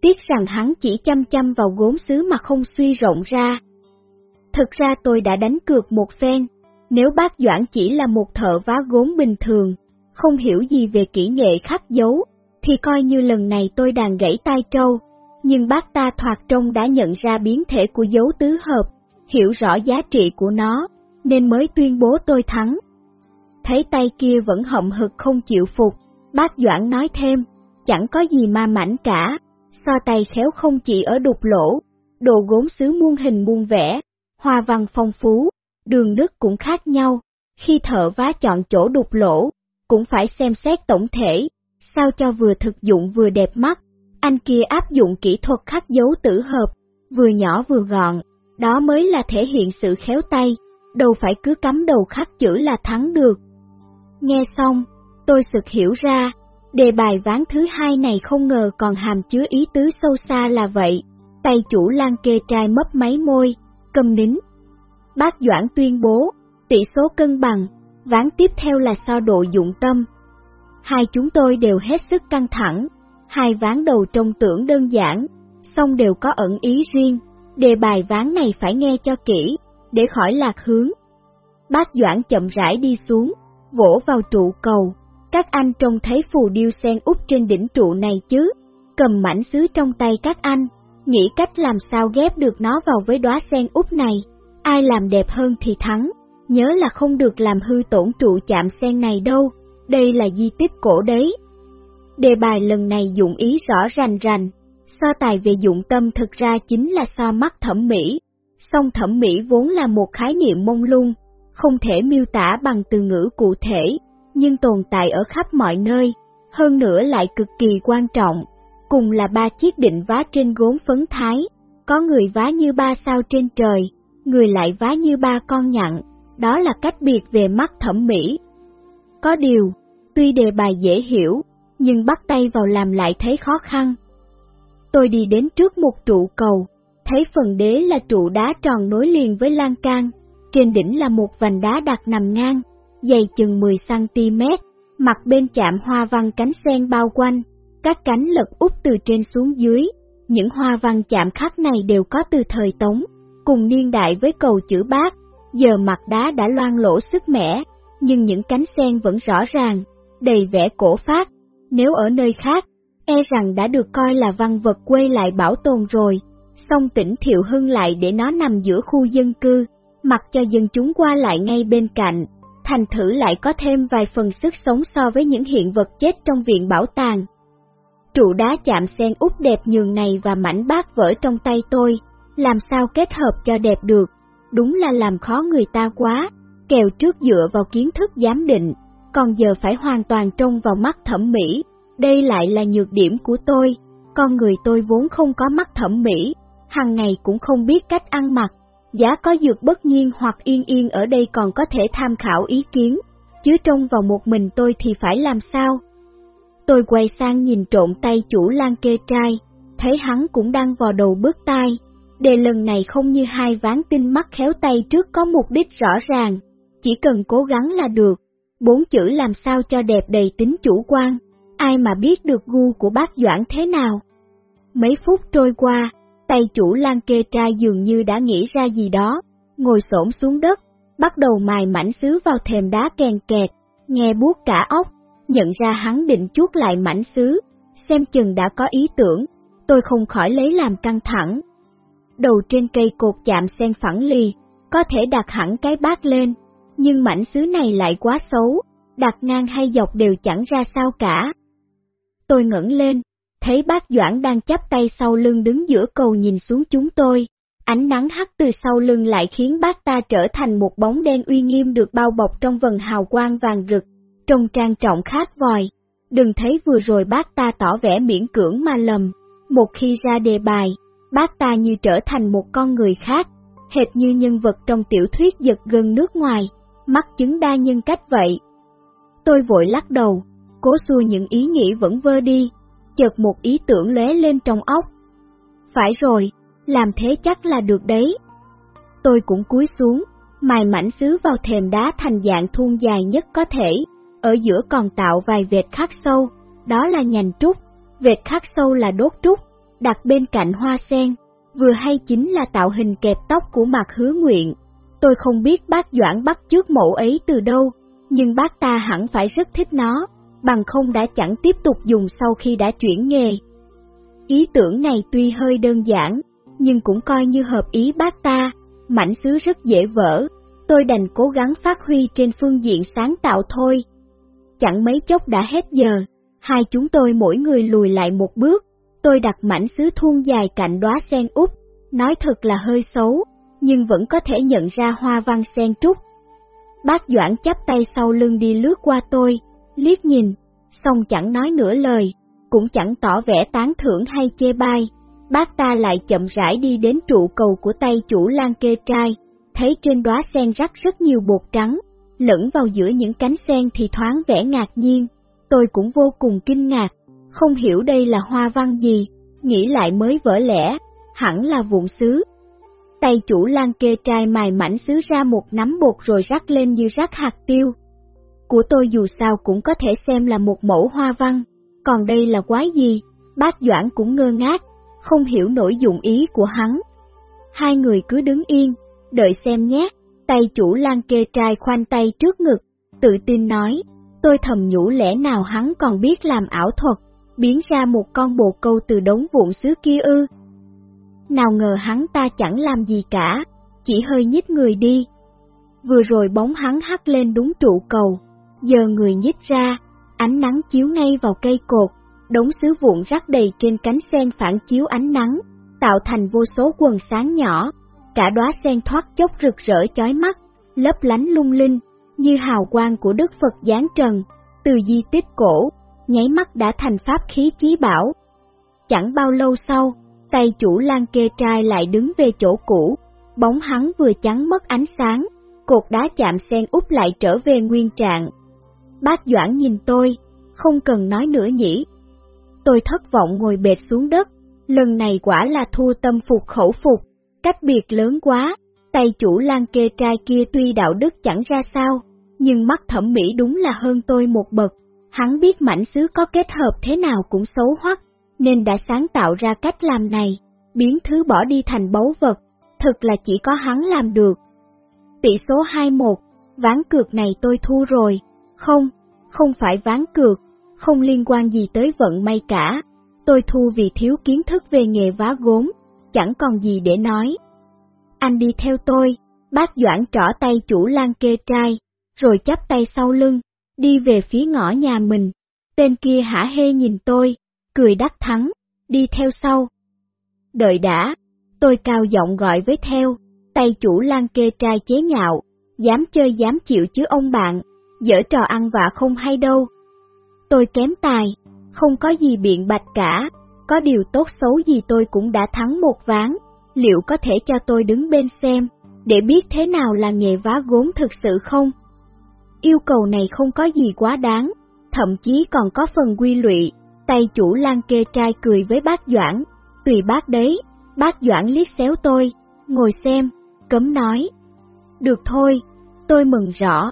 Tiếc rằng hắn chỉ chăm chăm vào gốm xứ mà không suy rộng ra. Thực ra tôi đã đánh cược một phen, nếu bác Doãn chỉ là một thợ vá gốm bình thường, không hiểu gì về kỹ nghệ khắc dấu, thì coi như lần này tôi đàn gãy tai trâu. Nhưng bác ta thoạt trông đã nhận ra biến thể của dấu tứ hợp, hiểu rõ giá trị của nó, nên mới tuyên bố tôi thắng. Thấy tay kia vẫn hậm hực không chịu phục, bác Doãn nói thêm, chẳng có gì ma mảnh cả, so tay khéo không chỉ ở đục lỗ, đồ gốm xứ muôn hình muôn vẻ, hoa văn phong phú, đường đức cũng khác nhau, khi thợ vá chọn chỗ đục lỗ, cũng phải xem xét tổng thể, sao cho vừa thực dụng vừa đẹp mắt. Anh kia áp dụng kỹ thuật khắc dấu tử hợp, vừa nhỏ vừa gọn, đó mới là thể hiện sự khéo tay, đâu phải cứ cắm đầu khắc chữ là thắng được. Nghe xong, tôi sực hiểu ra, đề bài ván thứ hai này không ngờ còn hàm chứa ý tứ sâu xa là vậy. Tay chủ lan kê trai mấp máy môi, cầm nín. Bác Doãn tuyên bố, tỷ số cân bằng, ván tiếp theo là so độ dụng tâm. Hai chúng tôi đều hết sức căng thẳng, hai ván đầu trông tưởng đơn giản, song đều có ẩn ý riêng, đề bài ván này phải nghe cho kỹ, để khỏi lạc hướng. Bác Doãn chậm rãi đi xuống, vỗ vào trụ cầu, các anh trông thấy phù điêu sen úp trên đỉnh trụ này chứ, cầm mảnh sứ trong tay các anh, nghĩ cách làm sao ghép được nó vào với đóa sen úp này, ai làm đẹp hơn thì thắng, nhớ là không được làm hư tổn trụ chạm sen này đâu, đây là di tích cổ đấy. Đề bài lần này dụng ý rõ rành rành, so tài về dụng tâm thực ra chính là so mắt thẩm mỹ, song thẩm mỹ vốn là một khái niệm mông lung, không thể miêu tả bằng từ ngữ cụ thể, nhưng tồn tại ở khắp mọi nơi, hơn nữa lại cực kỳ quan trọng. Cùng là ba chiếc định vá trên gốm phấn thái, có người vá như ba sao trên trời, người lại vá như ba con nhặn, đó là cách biệt về mắt thẩm mỹ. Có điều, tuy đề bài dễ hiểu, nhưng bắt tay vào làm lại thấy khó khăn. Tôi đi đến trước một trụ cầu, thấy phần đế là trụ đá tròn nối liền với lan can, trên đỉnh là một vành đá đặt nằm ngang, dày chừng 10cm, mặt bên chạm hoa văn cánh sen bao quanh, các cánh lật úp từ trên xuống dưới. Những hoa văn chạm khắc này đều có từ thời Tống, cùng niên đại với cầu chữ bát, giờ mặt đá đã loang lỗ sức mẻ, nhưng những cánh sen vẫn rõ ràng, đầy vẻ cổ phát. Nếu ở nơi khác, e rằng đã được coi là văn vật quê lại bảo tồn rồi, song tỉnh Thiệu Hưng lại để nó nằm giữa khu dân cư, mặc cho dân chúng qua lại ngay bên cạnh, thành thử lại có thêm vài phần sức sống so với những hiện vật chết trong viện bảo tàng. Trụ đá chạm sen úp đẹp nhường này và mảnh bát vỡ trong tay tôi, làm sao kết hợp cho đẹp được, đúng là làm khó người ta quá, kèo trước dựa vào kiến thức giám định, còn giờ phải hoàn toàn trông vào mắt thẩm mỹ, đây lại là nhược điểm của tôi, con người tôi vốn không có mắt thẩm mỹ, hàng ngày cũng không biết cách ăn mặc, giá có dược bất nhiên hoặc yên yên ở đây còn có thể tham khảo ý kiến, chứ trông vào một mình tôi thì phải làm sao? Tôi quay sang nhìn trộn tay chủ lan kê trai, thấy hắn cũng đang vò đầu bước tai. Đề lần này không như hai ván tinh mắt khéo tay trước có mục đích rõ ràng, chỉ cần cố gắng là được. Bốn chữ làm sao cho đẹp đầy tính chủ quan, ai mà biết được gu của bác Doãn thế nào. Mấy phút trôi qua, Tay chủ lan kê trai dường như đã nghĩ ra gì đó, ngồi xổm xuống đất, bắt đầu mài mảnh sứ vào thềm đá kèn kẹt, nghe buốt cả óc, nhận ra hắn định chuốt lại mảnh sứ, xem chừng đã có ý tưởng, tôi không khỏi lấy làm căng thẳng. Đầu trên cây cột chạm sen phẳng lì, có thể đặt hẳn cái bát lên, nhưng mảnh sứ này lại quá xấu, đặt ngang hay dọc đều chẳng ra sao cả. Tôi ngẩng lên, thấy bác Doãn đang chắp tay sau lưng đứng giữa cầu nhìn xuống chúng tôi. Ánh nắng hắt từ sau lưng lại khiến bác ta trở thành một bóng đen uy nghiêm được bao bọc trong vần hào quang vàng rực, trông trang trọng khát vòi. Đừng thấy vừa rồi bác ta tỏ vẻ miễn cưỡng mà lầm, một khi ra đề bài, bác ta như trở thành một con người khác, hệt như nhân vật trong tiểu thuyết giật gần nước ngoài, mắt chứng đa nhân cách vậy. Tôi vội lắc đầu, cố xua những ý nghĩ vẫn vơ đi, chợt một ý tưởng lóe lên trong óc. Phải rồi, làm thế chắc là được đấy. Tôi cũng cúi xuống, mài mảnh sứ vào thềm đá thành dạng thuôn dài nhất có thể, ở giữa còn tạo vài vệt khắc sâu, đó là nhành trúc, vệt khắc sâu là đốt trúc, đặt bên cạnh hoa sen, vừa hay chính là tạo hình kẹp tóc của mặt hứa nguyện. Tôi không biết bác Doãn bắt trước mẫu ấy từ đâu, nhưng bác ta hẳn phải rất thích nó bằng không đã chẳng tiếp tục dùng sau khi đã chuyển nghề. Ý tưởng này tuy hơi đơn giản, nhưng cũng coi như hợp ý bác ta, mảnh sứ rất dễ vỡ, tôi đành cố gắng phát huy trên phương diện sáng tạo thôi. Chẳng mấy chốc đã hết giờ, hai chúng tôi mỗi người lùi lại một bước, tôi đặt mảnh sứ thun dài cạnh đóa sen úp, nói thật là hơi xấu, nhưng vẫn có thể nhận ra hoa văn sen trúc. Bác Doãn chắp tay sau lưng đi lướt qua tôi, liếc nhìn, xong chẳng nói nửa lời, cũng chẳng tỏ vẻ tán thưởng hay chê bai, bác ta lại chậm rãi đi đến trụ cầu của tay chủ lan kê trai, thấy trên đóa sen rắc rất nhiều bột trắng, lẫn vào giữa những cánh sen thì thoáng vẻ ngạc nhiên, tôi cũng vô cùng kinh ngạc, không hiểu đây là hoa văn gì, nghĩ lại mới vỡ lẽ, hẳn là vụn sứ. Tay chủ lan kê trai mài mảnh sứ ra một nắm bột rồi rắc lên như rắc hạt tiêu. Của tôi dù sao cũng có thể xem là một mẫu hoa văn, còn đây là quái gì, bác Doãn cũng ngơ ngác, không hiểu nổi dụng ý của hắn. Hai người cứ đứng yên, đợi xem nhé, tay chủ lan kê trai khoanh tay trước ngực, tự tin nói, tôi thầm nhủ lẽ nào hắn còn biết làm ảo thuật, biến ra một con bồ câu từ đống vụn xứ kia ư. Nào ngờ hắn ta chẳng làm gì cả, chỉ hơi nhích người đi. Vừa rồi bóng hắn hắt lên đúng trụ cầu, giờ người nhích ra, ánh nắng chiếu ngay vào cây cột, đống sứ vụn rắc đầy trên cánh sen phản chiếu ánh nắng, tạo thành vô số quần sáng nhỏ, cả đóa sen thoát chốc rực rỡ chói mắt, lấp lánh lung linh, như hào quang của Đức Phật giáng trần, từ di tích cổ, nháy mắt đã thành pháp khí chí bảo. Chẳng bao lâu sau, tay chủ lan kê trai lại đứng về chỗ cũ, bóng hắn vừa chắn mất ánh sáng, cột đá chạm sen úp lại trở về nguyên trạng. Bác Doãn nhìn tôi, không cần nói nữa nhỉ. Tôi thất vọng ngồi bệt xuống đất, lần này quả là thua tâm phục khẩu phục, cách biệt lớn quá, tay chủ lan kê trai kia tuy đạo đức chẳng ra sao, nhưng mắt thẩm mỹ đúng là hơn tôi một bậc. Hắn biết mảnh sứ có kết hợp thế nào cũng xấu hoắc, nên đã sáng tạo ra cách làm này, biến thứ bỏ đi thành báu vật, thật là chỉ có hắn làm được. Tỷ số 2-1, ván cược này tôi thua rồi, không, không phải ván cược, không liên quan gì tới vận may cả, tôi thua vì thiếu kiến thức về nghề vá gốm, chẳng còn gì để nói. Anh đi theo tôi, bác Doãn trỏ tay chủ lan kê trai, rồi chắp tay sau lưng, đi về phía ngõ nhà mình. Tên kia hả hê nhìn tôi, cười đắc thắng, đi theo sau. Đợi đã, tôi cao giọng gọi với theo, tay chủ lan kê trai chế nhạo, dám chơi dám chịu chứ ông bạn, dở trò ăn vạ không hay đâu. Tôi kém tài, không có gì biện bạch cả, có điều tốt xấu gì tôi cũng đã thắng một ván, liệu có thể cho tôi đứng bên xem, để biết thế nào là nghề vá gốm thực sự không? Yêu cầu này không có gì quá đáng, thậm chí còn có phần quy lụy, tay chủ lan kê trai cười với bác Doãn, tùy bác đấy, bác Doãn liếc xéo tôi, ngồi xem, cấm nói. Được thôi, tôi mừng rõ.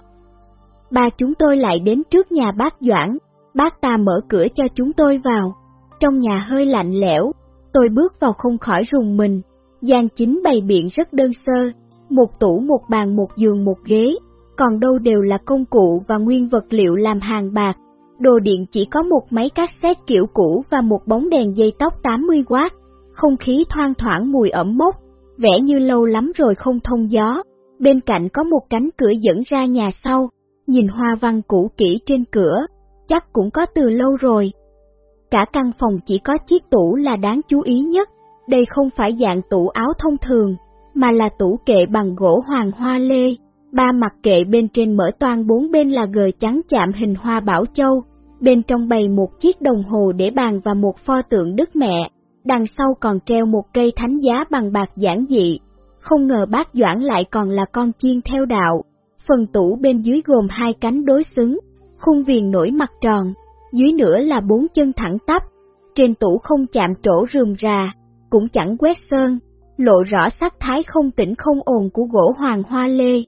Ba chúng tôi lại đến trước nhà bác Doãn, bác ta mở cửa cho chúng tôi vào. Trong nhà hơi lạnh lẽo, tôi bước vào không khỏi rùng mình, gian chính bày biện rất đơn sơ, một tủ một bàn một giường một ghế, còn đâu đều là công cụ và nguyên vật liệu làm hàng bạc. Đồ điện chỉ có một máy cassette kiểu cũ và một bóng đèn dây tóc 80W, không khí thoang thoảng mùi ẩm mốc, vẻ như lâu lắm rồi không thông gió. Bên cạnh có một cánh cửa dẫn ra nhà sau, nhìn hoa văn cũ kỹ trên cửa, chắc cũng có từ lâu rồi. Cả căn phòng chỉ có chiếc tủ là đáng chú ý nhất, đây không phải dạng tủ áo thông thường, mà là tủ kệ bằng gỗ hoàng hoa lê, ba mặt kệ bên trên mở toan bốn bên là gờ trắng chạm hình hoa bảo châu, bên trong bày một chiếc đồng hồ để bàn và một pho tượng Đức Mẹ, đằng sau còn treo một cây thánh giá bằng bạc giản dị. Không ngờ bác Doãn lại còn là con chiên theo đạo, phần tủ bên dưới gồm hai cánh đối xứng, khung viền nổi mặt tròn, dưới nữa là bốn chân thẳng tắp, trên tủ không chạm trổ rườm rà, cũng chẳng quét sơn, lộ rõ sắc thái không tĩnh không ồn của gỗ hoàng hoa lê.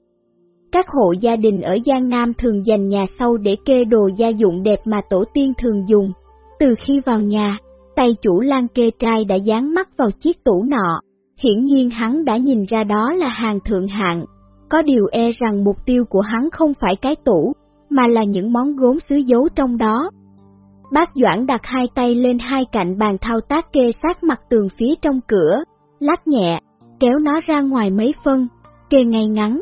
Các hộ gia đình ở Giang Nam thường dành nhà sau để kê đồ gia dụng đẹp mà tổ tiên thường dùng. Từ khi vào nhà, tay chủ lan kê trai đã dán mắt vào chiếc tủ nọ. Hiển nhiên hắn đã nhìn ra đó là hàng thượng hạng. Có điều e rằng mục tiêu của hắn không phải cái tủ, mà là những món gốm sứ giấu trong đó. Bác Doãn đặt hai tay lên hai cạnh bàn thao tác kê sát mặt tường phía trong cửa, lắc nhẹ, kéo nó ra ngoài mấy phân, kê ngay ngắn,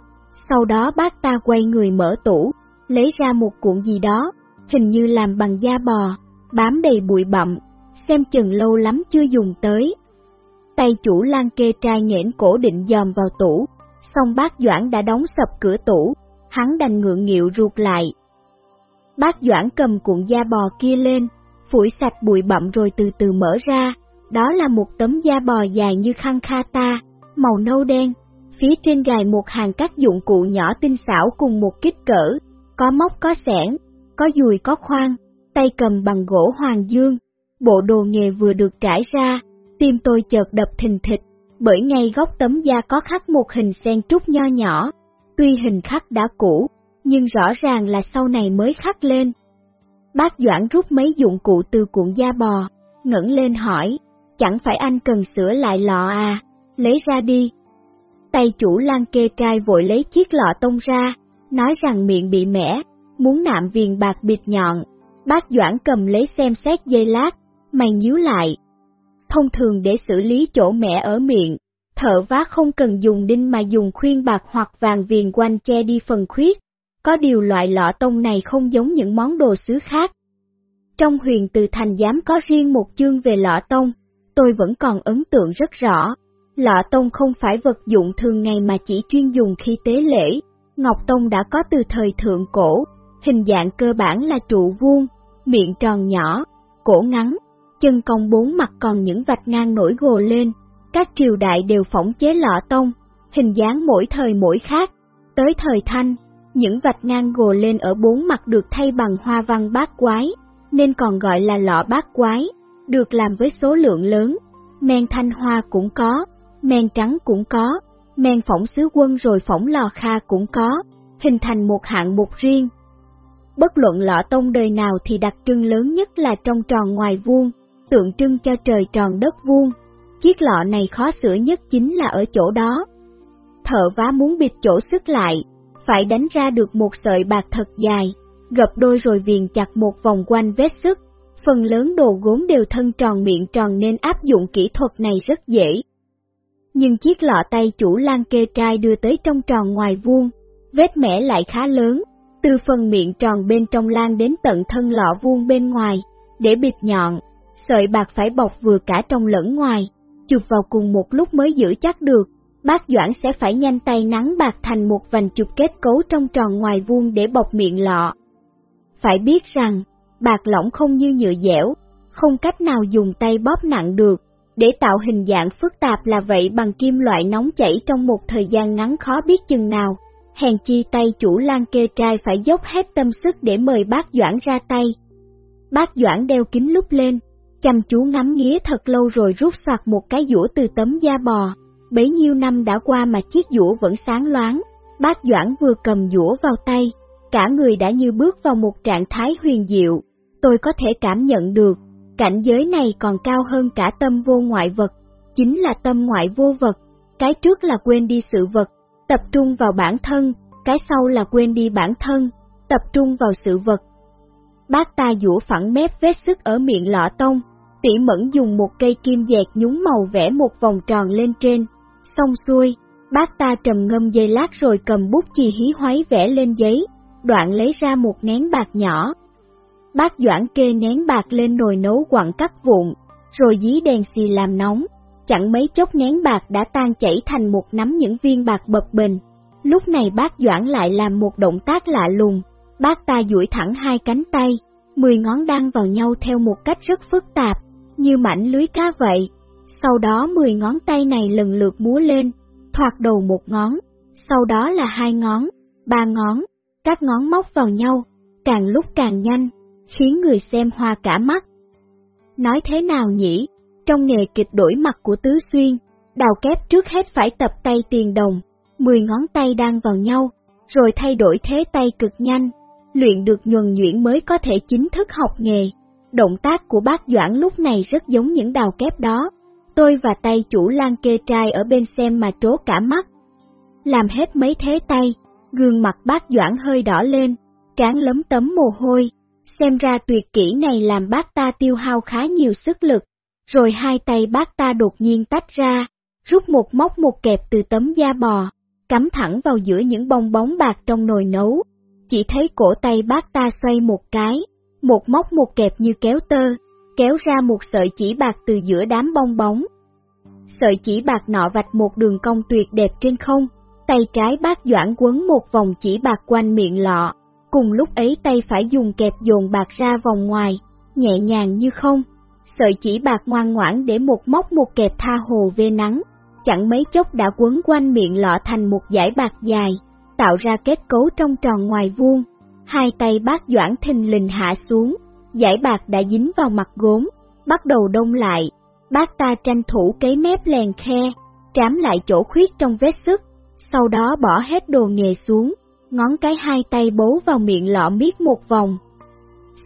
sau đó bác ta quay người mở tủ, lấy ra một cuộn gì đó, hình như làm bằng da bò, bám đầy bụi bặm, xem chừng lâu lắm chưa dùng tới. Tay chủ lan kê trai nghẽn cổ định dòm vào tủ, xong bác Doãn đã đóng sập cửa tủ, hắn đành ngượng nghịu ruột lại. Bác Doãn cầm cuộn da bò kia lên, phủi sạch bụi bặm rồi từ từ mở ra, Đó là một tấm da bò dài như khăn kata, màu nâu đen, phía trên gài một hàng các dụng cụ nhỏ tinh xảo cùng một kích cỡ, có móc có sẻn, có dùi có khoan, tay cầm bằng gỗ hoàng dương. Bộ đồ nghề vừa được trải ra, tim tôi chợt đập thình thịch, bởi ngay góc tấm da có khắc một hình sen trúc nho nhỏ. Tuy hình khắc đã cũ, nhưng rõ ràng là sau này mới khắc lên. Bác Doãn rút mấy dụng cụ từ cuộn da bò, ngẩng lên hỏi, chẳng phải anh cần sửa lại lọ à, lấy ra đi. Tay chủ lan kê trai vội lấy chiếc lọ tông ra, nói rằng miệng bị mẻ, muốn nạm viền bạc bịt nhọn. Bác Doãn cầm lấy xem xét dây lát, mày nhíu lại. Thông thường để xử lý chỗ mẻ ở miệng, thợ vá không cần dùng đinh mà dùng khuyên bạc hoặc vàng viền quanh che đi phần khuyết. Có điều loại lọ tông này không giống những món đồ sứ khác. Trong huyền từ thành giám có riêng một chương về lọ tông, tôi vẫn còn ấn tượng rất rõ. Lọ tông không phải vật dụng thường ngày mà chỉ chuyên dùng khi tế lễ. Ngọc tông đã có từ thời thượng cổ, hình dạng cơ bản là trụ vuông, miệng tròn nhỏ, cổ ngắn, chân công bốn mặt còn những vạch ngang nổi gồ lên. Các triều đại đều phỏng chế lọ tông, hình dáng mỗi thời mỗi khác. Tới thời thanh, những vạch ngang gồ lên ở bốn mặt được thay bằng hoa văn bát quái, nên còn gọi là lọ bát quái, được làm với số lượng lớn. Men thanh hoa cũng có, men trắng cũng có, men phỏng sứ quân rồi phỏng lò kha cũng có, hình thành một hạng mục riêng. Bất luận lọ tông đời nào thì đặc trưng lớn nhất là trong tròn ngoài vuông, tượng trưng cho trời tròn đất vuông. Chiếc lọ này khó sửa nhất chính là ở chỗ đó. Thợ vá muốn bịt chỗ sức lại, phải đánh ra được một sợi bạc thật dài, gập đôi rồi viền chặt một vòng quanh vết sức. Phần lớn đồ gốm đều thân tròn miệng tròn nên áp dụng kỹ thuật này rất dễ. Nhưng chiếc lọ tay chủ lan kê trai đưa tới trong tròn ngoài vuông, vết mẻ lại khá lớn, từ phần miệng tròn bên trong lan đến tận thân lọ vuông bên ngoài, để bịt nhọn, sợi bạc phải bọc vừa cả trong lẫn ngoài, chụp vào cùng một lúc mới giữ chắc được. Bác Doãn sẽ phải nhanh tay nắng bạc thành một vành chụp kết cấu trong tròn ngoài vuông để bọc miệng lọ. Phải biết rằng, bạc lỏng không như nhựa dẻo, không cách nào dùng tay bóp nặng được, để tạo hình dạng phức tạp là vậy bằng kim loại nóng chảy trong một thời gian ngắn khó biết chừng nào. Hèn chi tay chủ lan kê trai phải dốc hết tâm sức để mời bác Doãn ra tay. Bác Doãn đeo kính lúc lên, chăm chú ngắm nghía thật lâu rồi rút soạt một cái dũa từ tấm da bò. Bấy nhiêu năm đã qua mà chiếc dũa vẫn sáng loáng, bác Doãn vừa cầm dũa vào tay, cả người đã như bước vào một trạng thái huyền diệu. Tôi có thể cảm nhận được, cảnh giới này còn cao hơn cả tâm vô ngoại vật, chính là tâm ngoại vô vật. Cái trước là quên đi sự vật, tập trung vào bản thân, cái sau là quên đi bản thân, tập trung vào sự vật. Bác ta dũa phẳng mép vết sức ở miệng lọ tông, tỉ mẫn dùng một cây kim dẹt nhúng màu vẽ một vòng tròn lên trên. Xong xuôi, bác ta trầm ngâm dây lát rồi cầm bút chì hí hoáy vẽ lên giấy, đoạn lấy ra một nén bạc nhỏ. Bác Doãn kê nén bạc lên nồi nấu quặng cắt vụn, rồi dí đèn xì làm nóng, chẳng mấy chốc nén bạc đã tan chảy thành một nắm những viên bạc bập bình. Lúc này bác Doãn lại làm một động tác lạ lùng, bác ta duỗi thẳng hai cánh tay, mười ngón đan vào nhau theo một cách rất phức tạp, như mảnh lưới cá vậy. Sau đó mười ngón tay này lần lượt múa lên, thoạt đầu một ngón, sau đó là hai ngón, ba ngón, các ngón móc vào nhau, càng lúc càng nhanh, khiến người xem hoa cả mắt. Nói thế nào nhỉ? Trong nghề kịch đổi mặt của Tứ Xuyên, đào kép trước hết phải tập tay tiền đồng, 10 ngón tay đang vào nhau, rồi thay đổi thế tay cực nhanh, luyện được nhuần nhuyễn mới có thể chính thức học nghề. Động tác của bác Doãn lúc này rất giống những đào kép đó. Tôi và tay chủ lan kê trai ở bên xem mà trố cả mắt. Làm hết mấy thế tay, gương mặt bác Doãn hơi đỏ lên, trán lấm tấm mồ hôi. Xem ra tuyệt kỹ này làm bác ta tiêu hao khá nhiều sức lực. Rồi hai tay bác ta đột nhiên tách ra, rút một móc một kẹp từ tấm da bò, cắm thẳng vào giữa những bong bóng bạc trong nồi nấu. Chỉ thấy cổ tay bác ta xoay một cái, một móc một kẹp như kéo tơ, kéo ra một sợi chỉ bạc từ giữa đám bong bóng. Sợi chỉ bạc nọ vạch một đường cong tuyệt đẹp trên không, tay trái bác Doãn quấn một vòng chỉ bạc quanh miệng lọ, cùng lúc ấy tay phải dùng kẹp dồn bạc ra vòng ngoài, nhẹ nhàng như không, sợi chỉ bạc ngoan ngoãn để một móc một kẹp tha hồ về nắng, chẳng mấy chốc đã quấn quanh miệng lọ thành một dải bạc dài, tạo ra kết cấu trong tròn ngoài vuông. Hai tay bác Doãn thình lình hạ xuống, giải bạc đã dính vào mặt gốm, bắt đầu đông lại. Bác ta tranh thủ cấy mép lèn khe, trám lại chỗ khuyết trong vết sức, sau đó bỏ hết đồ nghề xuống, ngón cái hai tay bấu vào miệng lọ miết một vòng.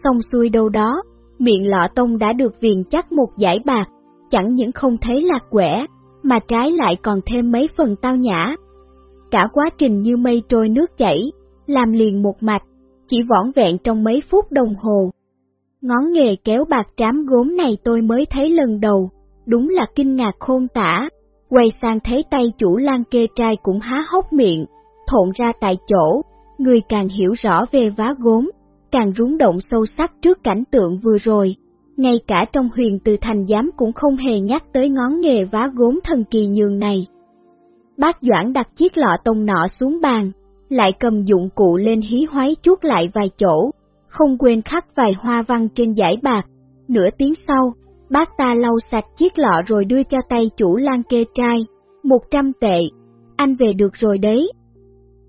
Xong xuôi đâu đó, miệng lọ tông đã được viền chắc một giải bạc, chẳng những không thấy lạc quẻ, mà trái lại còn thêm mấy phần tao nhã. Cả quá trình như mây trôi nước chảy, làm liền một mạch, chỉ vỏn vẹn trong mấy phút đồng hồ. Ngón nghề kéo bạc trám gốm này tôi mới thấy lần đầu, đúng là kinh ngạc khôn tả. Quay sang thấy tay chủ lan kê trai cũng há hốc miệng, thộn ra tại chỗ, người càng hiểu rõ về vá gốm, càng rúng động sâu sắc trước cảnh tượng vừa rồi. Ngay cả trong huyền từ thành giám cũng không hề nhắc tới ngón nghề vá gốm thần kỳ nhường này. Bác Doãn đặt chiếc lọ tông nọ xuống bàn, lại cầm dụng cụ lên hí hoái chuốt lại vài chỗ, không quên khắc vài hoa văn trên giải bạc. Nửa tiếng sau, bác ta lau sạch chiếc lọ rồi đưa cho tay chủ lan kê trai, một trăm tệ. Anh về được rồi đấy.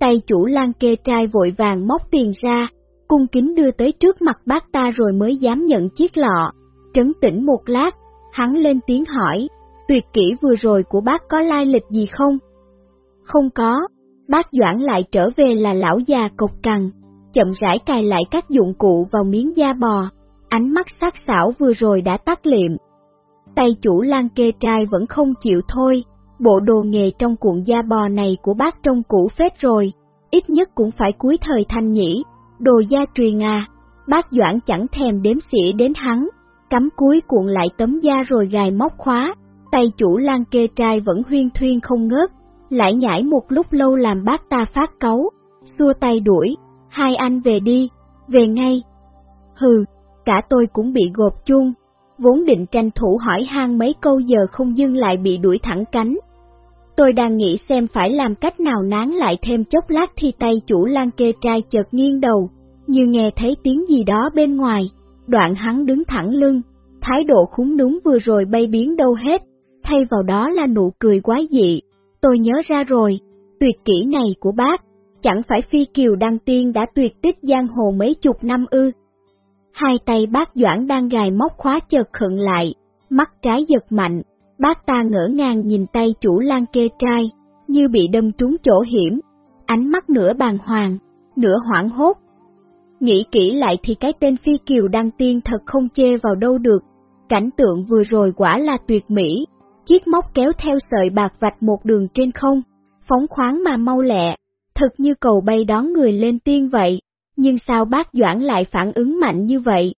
Tay chủ lan kê trai vội vàng móc tiền ra, cung kính đưa tới trước mặt bác ta rồi mới dám nhận chiếc lọ. Trấn tĩnh một lát, hắn lên tiếng hỏi, tuyệt kỹ vừa rồi của bác có lai lịch gì không? Không có, bác Doãn lại trở về là lão già cộc cằn, chậm rãi cài lại các dụng cụ vào miếng da bò, ánh mắt sắc sảo vừa rồi đã tắt liệm. Tay chủ lan kê trai vẫn không chịu thôi, bộ đồ nghề trong cuộn da bò này của bác trông cũ phết rồi, ít nhất cũng phải cuối thời thanh nhĩ, đồ da truyền à, bác Doãn chẳng thèm đếm xỉa đến hắn, cắm cuối cuộn lại tấm da rồi gài móc khóa, tay chủ lan kê trai vẫn huyên thuyên không ngớt, lại nhảy một lúc lâu làm bác ta phát cấu, xua tay đuổi, hai anh về đi, về ngay. Hừ, cả tôi cũng bị gộp chung, vốn định tranh thủ hỏi han mấy câu giờ không dưng lại bị đuổi thẳng cánh. Tôi đang nghĩ xem phải làm cách nào nán lại thêm chốc lát thì tay chủ lan kê trai chợt nghiêng đầu, như nghe thấy tiếng gì đó bên ngoài, đoạn hắn đứng thẳng lưng, thái độ khúng núm vừa rồi bay biến đâu hết, thay vào đó là nụ cười quái dị. Tôi nhớ ra rồi, tuyệt kỹ này của bác, chẳng phải phi kiều đăng tiên đã tuyệt tích giang hồ mấy chục năm ư. Hai tay bác Doãn đang gài móc khóa chợt khựng lại, mắt trái giật mạnh, bác ta ngỡ ngàng nhìn tay chủ lan kê trai, như bị đâm trúng chỗ hiểm, ánh mắt nửa bàng hoàng, nửa hoảng hốt. Nghĩ kỹ lại thì cái tên phi kiều đăng tiên thật không chê vào đâu được, cảnh tượng vừa rồi quả là tuyệt mỹ, chiếc móc kéo theo sợi bạc vạch một đường trên không, phóng khoáng mà mau lẹ, thật như cầu bay đón người lên tiên vậy, nhưng sao bác Doãn lại phản ứng mạnh như vậy?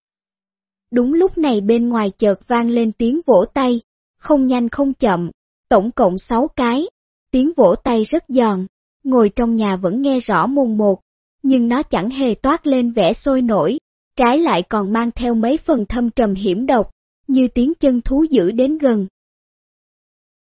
Đúng lúc này bên ngoài chợt vang lên tiếng vỗ tay, không nhanh không chậm, tổng cộng 6 cái, tiếng vỗ tay rất giòn, ngồi trong nhà vẫn nghe rõ mồn một, nhưng nó chẳng hề toát lên vẻ sôi nổi, trái lại còn mang theo mấy phần thâm trầm hiểm độc, như tiếng chân thú dữ đến gần,